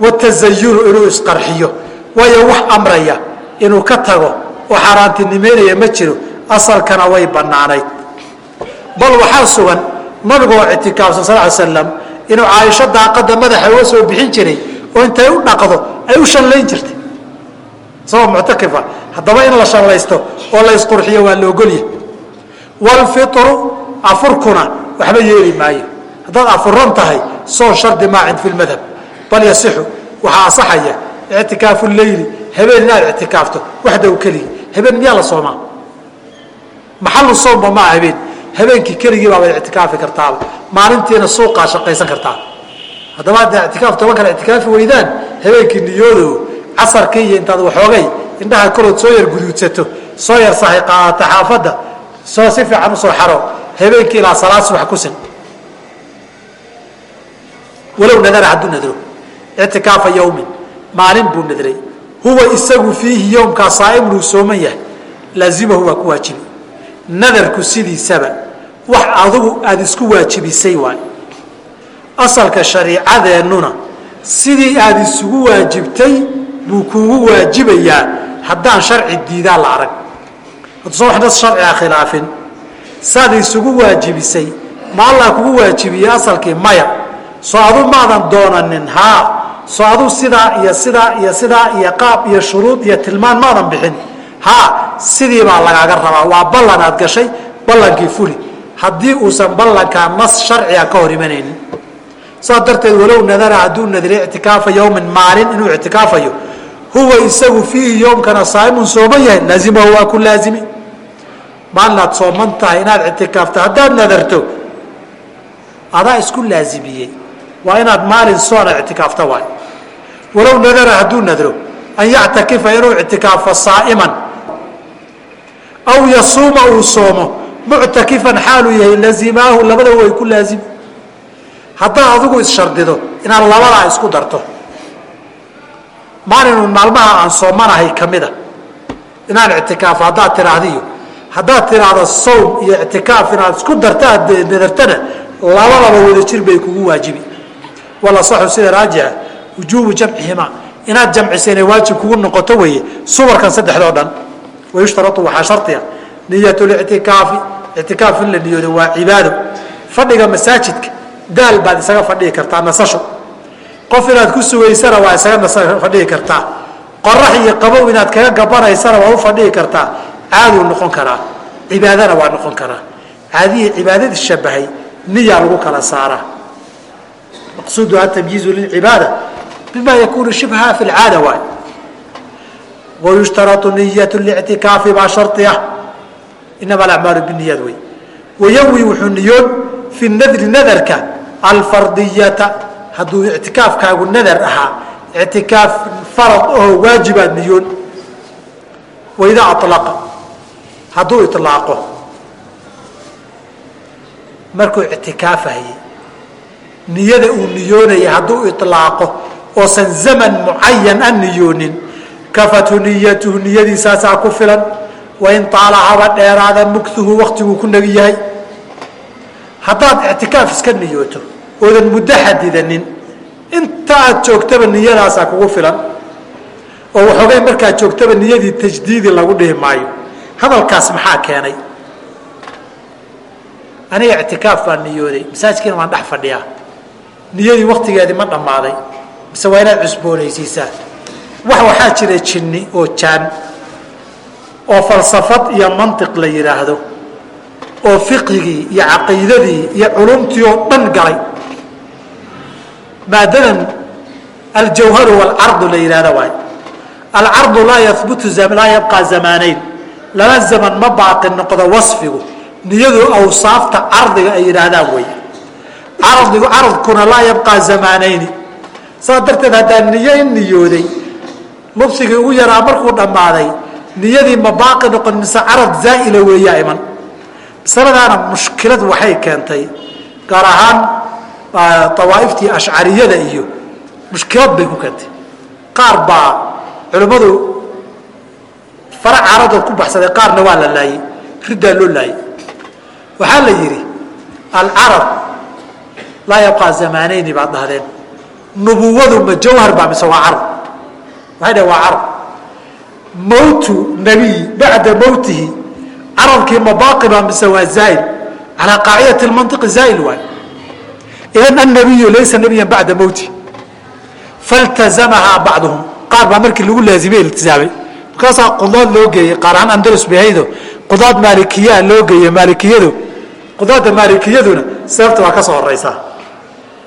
watazayunu inuu isqarxiyo waayo wax amraya inuu ka tago oo xaaraantinimeynaya ma jiro asalkana way bannaanayd. Bal waxaa sugan nabigoo ictikaafsan sal ly slam inuu caaisho daaqada madaxa uga soo bixin jiray oo intay u dhaqdo ay u shallayn jirtay. Isagoo muctakifa haddaba in la shallaysto oo la isqurxiyo waa la ogolya waalfitru afurkuna waxba yeeli maayo. Haddaad afuran tahay soon shardi maacin fi lmadhab bal yasixu waxaa asaxaya ictikaafu leyli habeen inaad ictikaafto waxdaw keligi habeen miyaa la soomaa? Maxalu soomba maa habeen. Habeenkii keligii baabaad ictikaafi kartaaba. Maalintiina suuqaa shaqaysan kartaa. Haddaba hadda ictikaaf toban kale ictikaafi weydaan habeenkii niyoodo casarkii iyo intaad waxoogay indhaha korood soo yar guduudsato soo yar sahay qaadata xaafadda soo si fiican u soo xaro habeenkii ilaa salaad subax ku sin. Walow nadara hadduu nadro. Ictikaafa yawmin maalin buu nadray. Huwa isagu fiihi yowmkaa saaimun uu sooman yahay. Laazimahu waa ku waajibi nadarku sidiisaba wax adugu aada isku waajibisay waay. Asalka shariicadeennuna sidii aada isugu waajibtay buu kuugu waajibayaa haddaan sharci diidaa la arag. Hadduusan waxnas sharciga khilaafin saad isugu waajibisay ma allah kugu waajibiye asalkii maya. Soo adu maadan doonanin haa. Soo adu sidaa iyo sidaa iyo sidaa iyo qaab iyo shuruud iyo tilmaan maadan bixin. Haa sidii baa lagaaga rabaa. Waa ballan aad gashay ballankii fuli haddii uusan ballankaa nas sharciga ka hor imanaynin. Saas darteed walow nadara hadduu nadray ictikaafa yowmin maalin inuu ictikaafayo huwa isagu fiihi yowmkana saaimun sooman yahay laazimahu waa ku laazimi maalinaad sooman tahay inaad ictikaafto haddaad nadarto adaa isku laazimiyey. Waa inaad maalin soona ictikaafta waay. Walow nadara hadduu nadro an yactakifa inuu ictikaafo saa'iman. Aw yasuuma uu soomo muctakifan xaaluu yahay lazimaahu labadaba way ku laazimi haddaad adigu isshardido inaad labadaa isku darto. Maalinuu maalmaha aan soomanahay ka mida inaan ictikaafo haddaad tiraahdiyo haddaad tiraahdo sawm iyo ictikaaf inaad isku dartaad nadartana labadaba wadajir bay kugu waajibi. Wala saxu sida raajixa wujuubu jamcihimaa inaad jamciso inay waajib kugu noqoto weeye suwarkan saddexdoo dhan wayushtarau waxaa shardiga niyat lictikaafi ictikaaf in la niyoodo waa cibaado. Fadhiga masaajidka daal baad isaga fadhihi kartaa nasasho. Qof inaad ku sugaysana waa isaga nas fadhihi kartaa. Qorax iyo qabow inaad kaga gabanaysana waa u fadhihi kartaa caaduu noqon karaa cibaadana waa noqon karaa. Caadihii cibaadadii shabahay niyaa lagu kala saaraa. Maqsuuduha tamyiizu lilcibaada bima yakuunu shibha fi lcaada waay. Wayushtarau niyat lictikaafi baa sharia inama alacmaalu biniyaad wey wayanwi wuxuu niyoon fi nadri nadarka alfardiyata. Hadduu ictikaafkaagu nadar ahaa ictikaaf farad oo waajibaad niyoon waidaa alaqa hadduu ilaaqo markuu ictikaafahayey niyada uu niyoonaya hadduu ilaaqo oosan zaman mucayan a niyoonin kafatu niyatuhu niyadiisaasaa ku filan wain taala haba dheeraada mugtuhu waktiguu ku negi yahay. Haddaad ictikaaf iska niyooto oodan muddo xadidanin inta aad joogtaba niyadaasaa kugu filan. Oo waxoogay markaad joogtaba niyadii tajdiidi lagu dhihi maayo hadalkaas maxaa keenay? Aniga ictikaaf baan niyooday. Masaajkiina waan dhex fadhiyaa. Niyadii waktigeedii ma dhammaaday. Mise waa inaad cusboonaysiisaa wax waxaa jira jinni oo jaan oo falsafad iyo mantiq la yidhaahdo oo fiqigii iyo caqiidadii iyo culumtii oo dhan galay. Maadadan aljawharu walcardu la yidhahda waay. Alcardu laa yahbutu laa yabqaa zamaanayn laba zaman ma baaqi noqdo wasfigu niyadu awsaafta cardiga ay yidhaahdaan wey cardigu caradkuna laa yabqaa zamaanayni. Saas darteed haddaan niyo niyooday lubsigii ugu yaraa markuu dhammaaday niyadii ma baaqi noqon mise carad zaa'ila weeyaa iman. Masaladaana mushkilad waxay keentay gaar ahaan awaaiftii ashcariyada iyo mushkilad bay ku keentay. Qaar baa culimmadu fara caradood ku baxsaday qaarna waa la laayey riddaa loo laayey waxaa la yidhi alcarab laa yabqaa zamaanayni baad dhahdeen. Nubuwadu ma jawhar baa mise waa carab? Waxay dhaheen waa carab. Mawtu nabiy bacda mawtihi carabkii ma baaqi baa mise waa zaa'il? Calaa qaacidati lmantiqi zaa'il waay. Idan annabiyu laysa nabiyan bacda mawti. Faltazamahaa bacduhum. Qaar baa markii lagu laazimay iltizaamay markaasaa qudaad loo geeyey qaar ahaan andalus bahaydo qudaad maalikiyaa loo geeyey maalikiyadu qudaadda maalikiyaduna seefta waa ka soo horeysaa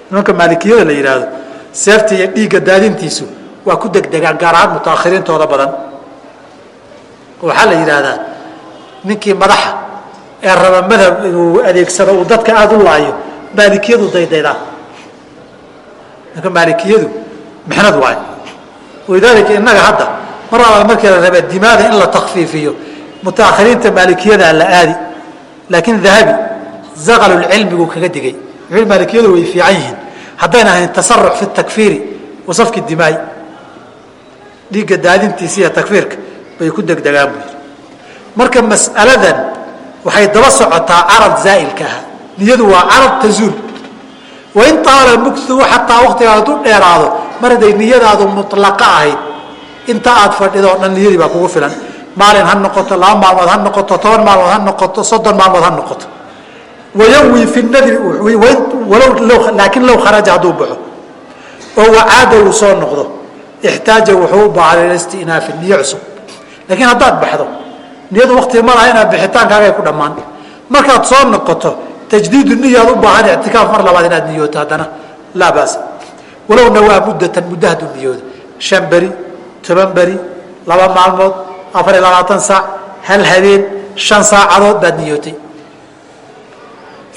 nimanka maalikiyada la yidhaahdo seefta iyo dhiigga daadintiisu waa ku degdegaan gaar ahaan mutaakhiriintooda badan. Waxaa la yidhaahdaa ninkii madaxa ee raba madhab inuu adeegsado uu dadka aada u laayo maalikiyadu daydaydaa ninka maalikiyadu mixnad waay. Walidaalika innaga hadda mar alla markii la raba dimaada in la takfiifiyo mutaakhiriinta maalikiyada la aadi laakiin dahabi zaqalulcilmigu kaga digay. Wuxuu maalikiyadu way fiican yihiin. Haddayna ahayn tasaruc fi takfiiri wa safki dimaay. Dhiigga daadintiisa iyo takfiirka bay ku degdegaan buu yidhi. Marka mas'aladan waxay daba socotaa carab zaa'ilka ahaa. Niyadu waa carab tazuul. Wain taala mugtuhu xataa waktigaa hadduu dheeraado mar hadday niyadaadu mutlaqa ahayd inta aad fadhido dhan niyadii baa kugu filan. Maalin ha noqoto laba maalmood ha noqoto toban maalmood ha noqoto soddon maalmood ha noqoto. Wayawi fi nadri walow laakiin low kharaja hadduu baxo. Oo wacaada uu soo noqdo. Ixtaaja wuxuu u baahay ila istinaafin niyo cusub. Laakiin haddaad baxdo niyadu waktiga ma laha inaad bixitaankaagay ku dhammaan. Markaad soo noqoto tajdiidu niyaad u baahan ictikaaf mar labaad inaad niyooto haddana. Laa baas. Walow nawaa muddatan muddo hadduu niyoodo shan beri toban beri laba maalmood afar iyo labaatan saac hal habeen shan saacadood baad niyootay.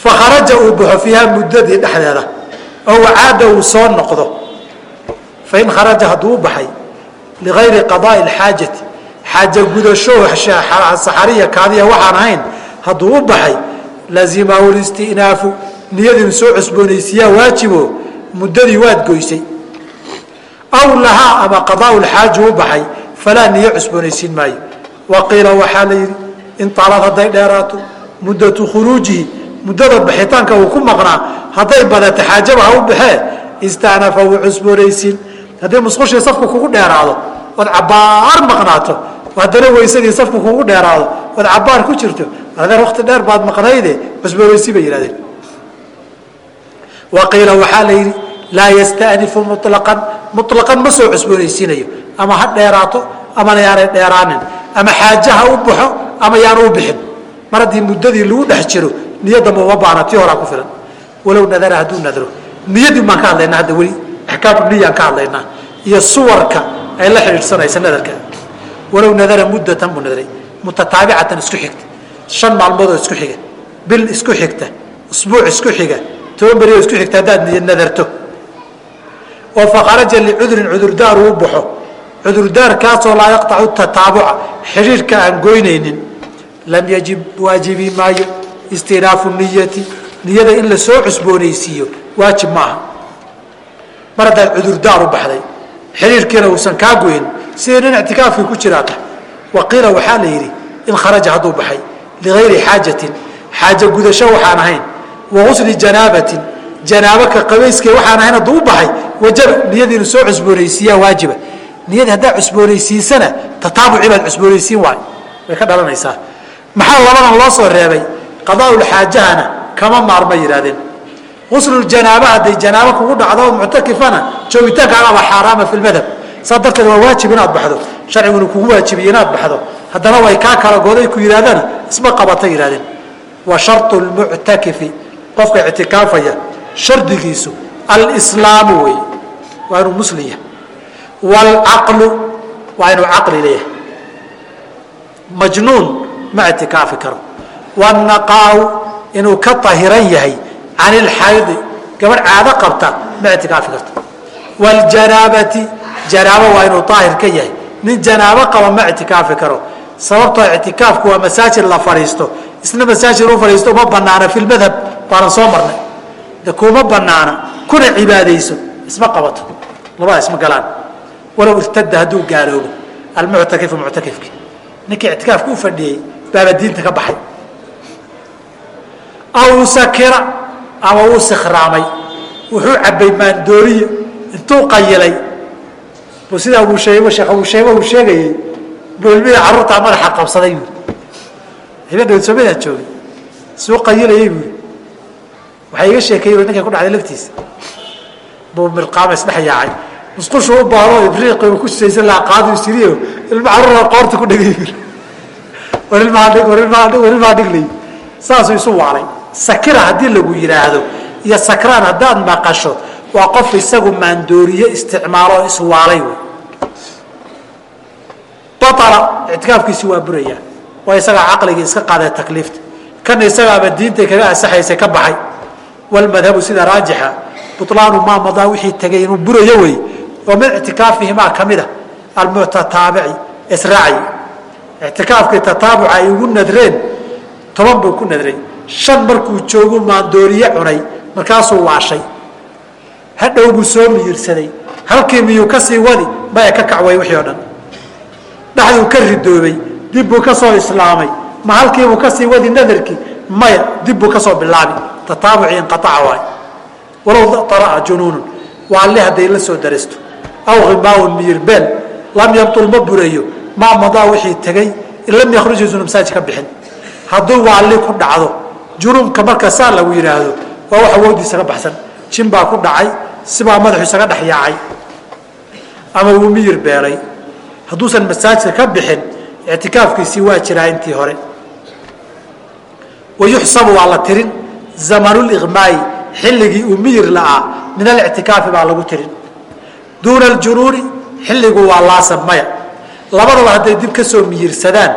Fakharaja uu baxo fiiha muddadii dhexdeeda oo wacaada uu soo noqdo. Fain kharaja hadduu u baxay ligayri qadaai alxaajati xaaja gudasho saxariya kaadiya waxaan ahayn hadduu u baxay lazimahu listinaafu niyadiinu soo cusboonaysiiyaa waajibo muddadii waad goysay aw lahaa ama qadaau lxaaji u baxay falaa niyo cusboonaysiin maayo. Wa qiila waxaa la yidhi in taalad hadday dheeraato muddatu khuruujihi muddada baxitaanka uu ku maqnaa hadday badata xaajaba ha u baxee istanafa wuu cusboonaysiin. Haddii musqushii safku kugu dheeraado ood cabbaar maqnaato haddana weysadii safku kugu dheeraado ood cabbaar ku jirto adeer wakti dheer baad maqnayde cusboonaysi bay yidhahdeen wa qiila waxaa la yidhi laa yastanifu mulaqan mulaqan ma soo cusboonaysiinayo. Ama ha dheeraato amana yaanay dheeraanin. Ama xaaje ha u baxo ama yaanu u bixin. Mar haddii muddadii lagu dhex jiro niyadamba uma baana tii horaa ku filan. Walow nadara hadduu nadro. Niyadii baan ka hadlaynaa hadda weli axkaamu niyaan ka hadlaynaa. Iyo suwarka ay la xidhiidhsanaysa nadarka. Walow nadara muddatan buu nadray. Mutataabicatan isku xigta. Shan maalmoodoo isku xiga. Bil isku xigta. Usbuuc isku xiga. Toban berioo isku xigta haddaad niya nadarto oo fakharaja licudrin cudurdaaru u baxo. Cudurdaarkaasoo laa yaqطacu tataabuca. Xidhiirka aan goynaynin. Lam yajib waajibi maayo. Istinaafu niyati. Niyada in la soo cusboonaysiiyo waajib maaha mar haddaad cudurdaar u baxday xidhiirkiina uusan kaa goyn sidii nin ictikaafkii ku jiraa tah waqiila waxaa la yidhi in kharaja hadduu baxay ligayri xaajatin. Xaajo gudasho waxaan ahayn. Wa gusli janaabatin janaabo ka qabayske waxaan ahayn hadduu u baxay wajaba niyadii inu soo cusboonaysiiyaa waajiba. Niyadii haddaa cusboonaysiisana tataabucii baad cusboonaysiin waay way ka dhalanaysaa. Maxaa labadan loo soo reebay? Qadaaulxaajahana kama maarma yidhahdeen guslujanaaba hadday janaabo kugu dhacdo muctakifana joogitaankaagaba xaaraama fi lmadhab saa darteed waa waajib inaad baxdo. Sharciguna kugu waajibiye inaad baxdo. Haddana way kaa kala goday ku yidhahdana isma qabata yidhahdeen wa sharطu lmuctakifi qofka ictikaafaya shardigiisu alslaamu wey waa inuu muslim yahay wاlcaqlu waa inuu caqli leeyahay majnuun ma ictikaafi karo wاnaqaau inuu ka tahiran yahay can ilxaydi gabadh caado qabta ma ictikaafi karto wاljanaabati janaabo waa inuu daahir ka yahay nin janaabo qaba ma ictikaafi karo sababtoo ictikaafku waa masaajid la fadhiisto isna masaajid u fadhiisto uma banaana fi lmadhab baanan soo marnay de kuma banaana kuna cibaadayso isma qabato labada isma galaan. Walow irtada hadduu gaaloobo. Almuctakifu muctakifki ninkii ictikaafka u fadhiyey baaba diinta ka baxay. Aw sakira ama uu sikhraamay wuxuu cabay maandooriye intuu qayilay. Bu sidaa uu sheeg sheekh uu sheego uu sheegayey. Bulmida carruurtaa madaxa qabsaday buuri habeen dhawad soomadaa joogay. Suu qayilayay buuri waxaa iga sheekeeyey ninkay ku dhacday laftiisa. Buu mirqaama isdhex yaacay. Musqushu u baaro ibriiqi uu ku sisaysan lahaa qaadu isiriyo ilma carruura qoorta ku dhegay war ilmaha dhig war ilmaha dhig war ilmaha dhiglay saasuu isu waalay sakira haddii lagu yidhaahdo iyo sakraan haddaad maqasho waa qof isagu maandooriye isticmaalo oo iswaalay wey. Baala ictikaafkiisi waa burayaa waa isagaa caqligii iska qaadee takliifta. Kana isagaaba diintay kaga asaxaysay ka baxay walmadhabu sida raajixa bulaanu maa madaa wixii tegay inuu burayo wey oo min ictikaafihimaa ka mida almutataabici israaci ictikaafkii tataabuca ay ugu nadreen toban buu ku nadray shan markuu joogu maandooriye cunay markaasuu waashay hadhow buu soo miyirsaday halkii miyuu ka sii wadi maya ka kacway wixii o dhan dhexduu ka ridoobay dib buu ka soo islaamay ma halkiibuu ka sii wadi nadarkii maya dib buu ka soo bilaabi tataabuci inqaaca waay. Walow araa junuunun waa alle hadday la soo daristo. Aw khimaawun miyirbeel lam yabtul ma burayo maa madaa wixii tegay in lam yakhruj yuusuna masaajid ka bixin. Hadduu waalli ku dhacdo junuunka marka saa lagu yidhaahdo waa wax awoodiisa ka baxsan. Jin baa ku dhacay sibaa madaxu isaga dhex yaacay. Ama wuu miyir beelay. Hadduusan masaajidka ka bixin ictikaafkiisii waa jiraa intii hore. Wayuxsabu waa la tirin zamanuliqmaayi xilligii uu miyir la'aa min alictikaafi baa lagu tirin. Duuna aljunuuni xilligu waa laasab maya. Labadaba hadday dib ka miyirsadaan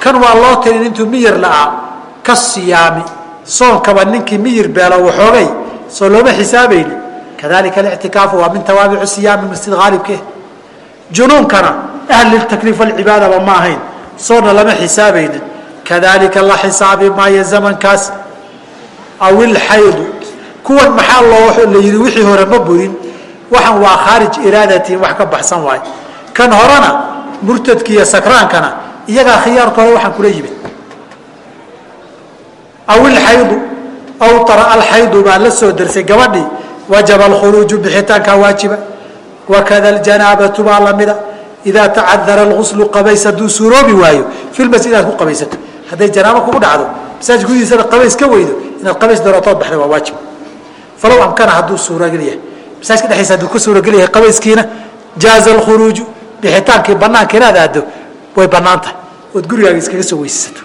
kan waa loo tirin intuu miyir la'aa ka siyaami. Soonkaba ninkii miyir beelo waxoogay soo looma xisaabayni. Kadalika alictikaafu waa min tawaabici siyaami masjid haalibke junuunkana ahliltakliif alcibaadaba ma ahayn soonna lama xisaabaynin. Kadalika la xisaabi maayo zamankaas aw ilxaydu kuwan maxaa loo la yidhi wixii hore ma burin. Waxan waa khaarij iraadatiin wax ka baxsan waayo kan horena murtadki iyo sakraankana iyagaa khiyaarkooda waxaan kula yimid aw ilxaydu alxaydu baa la soo darsay gabadhii wajaba alkhuruuju bixitaankaa waajiba. Wakada aljanaabatu baa lamida idaa tacadara alguslu qabays hadduu suuroobi waayo filmasjid inaad ku qabaysato. Hadday janaabo kugu dhacdo masaajid gudihiisana qabays ka weydo inaad qabays dooratood baxda waa waajib. Falow amkana hadduu suuragel yahay masaajidka dhexdiisa hadduu ka suuragel yahay qabayskiina jaaza alkhuruuju bixitaankii banaanka inaad aado way bannaan tahay ood gurigaaga iskaga soo weysasato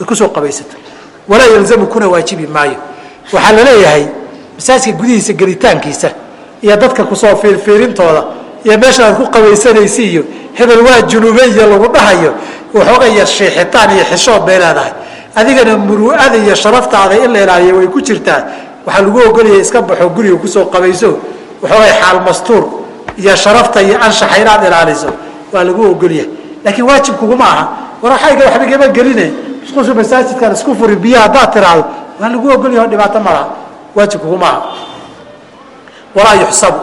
ood ku soo qabaysato. Walaa yalzamu kuna waajibi maayo. Waxaa la leeyahay masaajidka gudihiisa gelitaankiisa iyo dadka ku soo fiirfiirintooda iyo meesha aad ku qabaysanaysi iyo hebel waa junubeya lagu dhahayo waxooga yar shiixitaan iyo xishood bay leedahay adigana muru'ada iyo sharaftaada in la ilaaliyo way ku jirtaa. Waxaa lagu ogolaya iska baxo guriga ku soo qabayso. Waxoogay xaal mastuur iyo sharafta iyo anshaxa inaad ilaaliso. Waa lagu ogolyahay. Laakiin waajib kuguma aha war waxayga waxba igama geline musqusha masaajidkaan isku furin biyaha haddaad tiraahdo waa lagu ogolyahay oo dhibaato ma laha waajib kuguma aha walaa yuxsabu.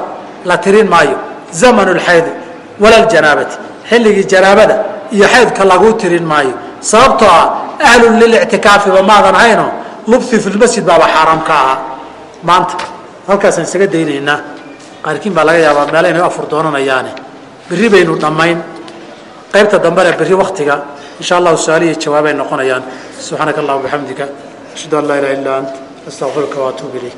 La tirin maayo. Zamanu lxaydi wala ljanaabati xilligii janaabada iyo xaydka laguu tirin maayo. Sababtoo ah ahlun lilictikaafiba maadan hayno lubthi fi lmasjid baaba xaaraam ka ahaa maanta halkaasaan isaga daynaynaa qaarkiin baa laga yaabaa meele inay afur doonanayaane berri baynu dhammayn qaybta dambena berri waktiga insha allahu su'aalihi jawaabay noqonayaan subxaanaka allahuma bixamdika ashhadu an laa ilaha illa ant astaqfiruka waatuub ilayk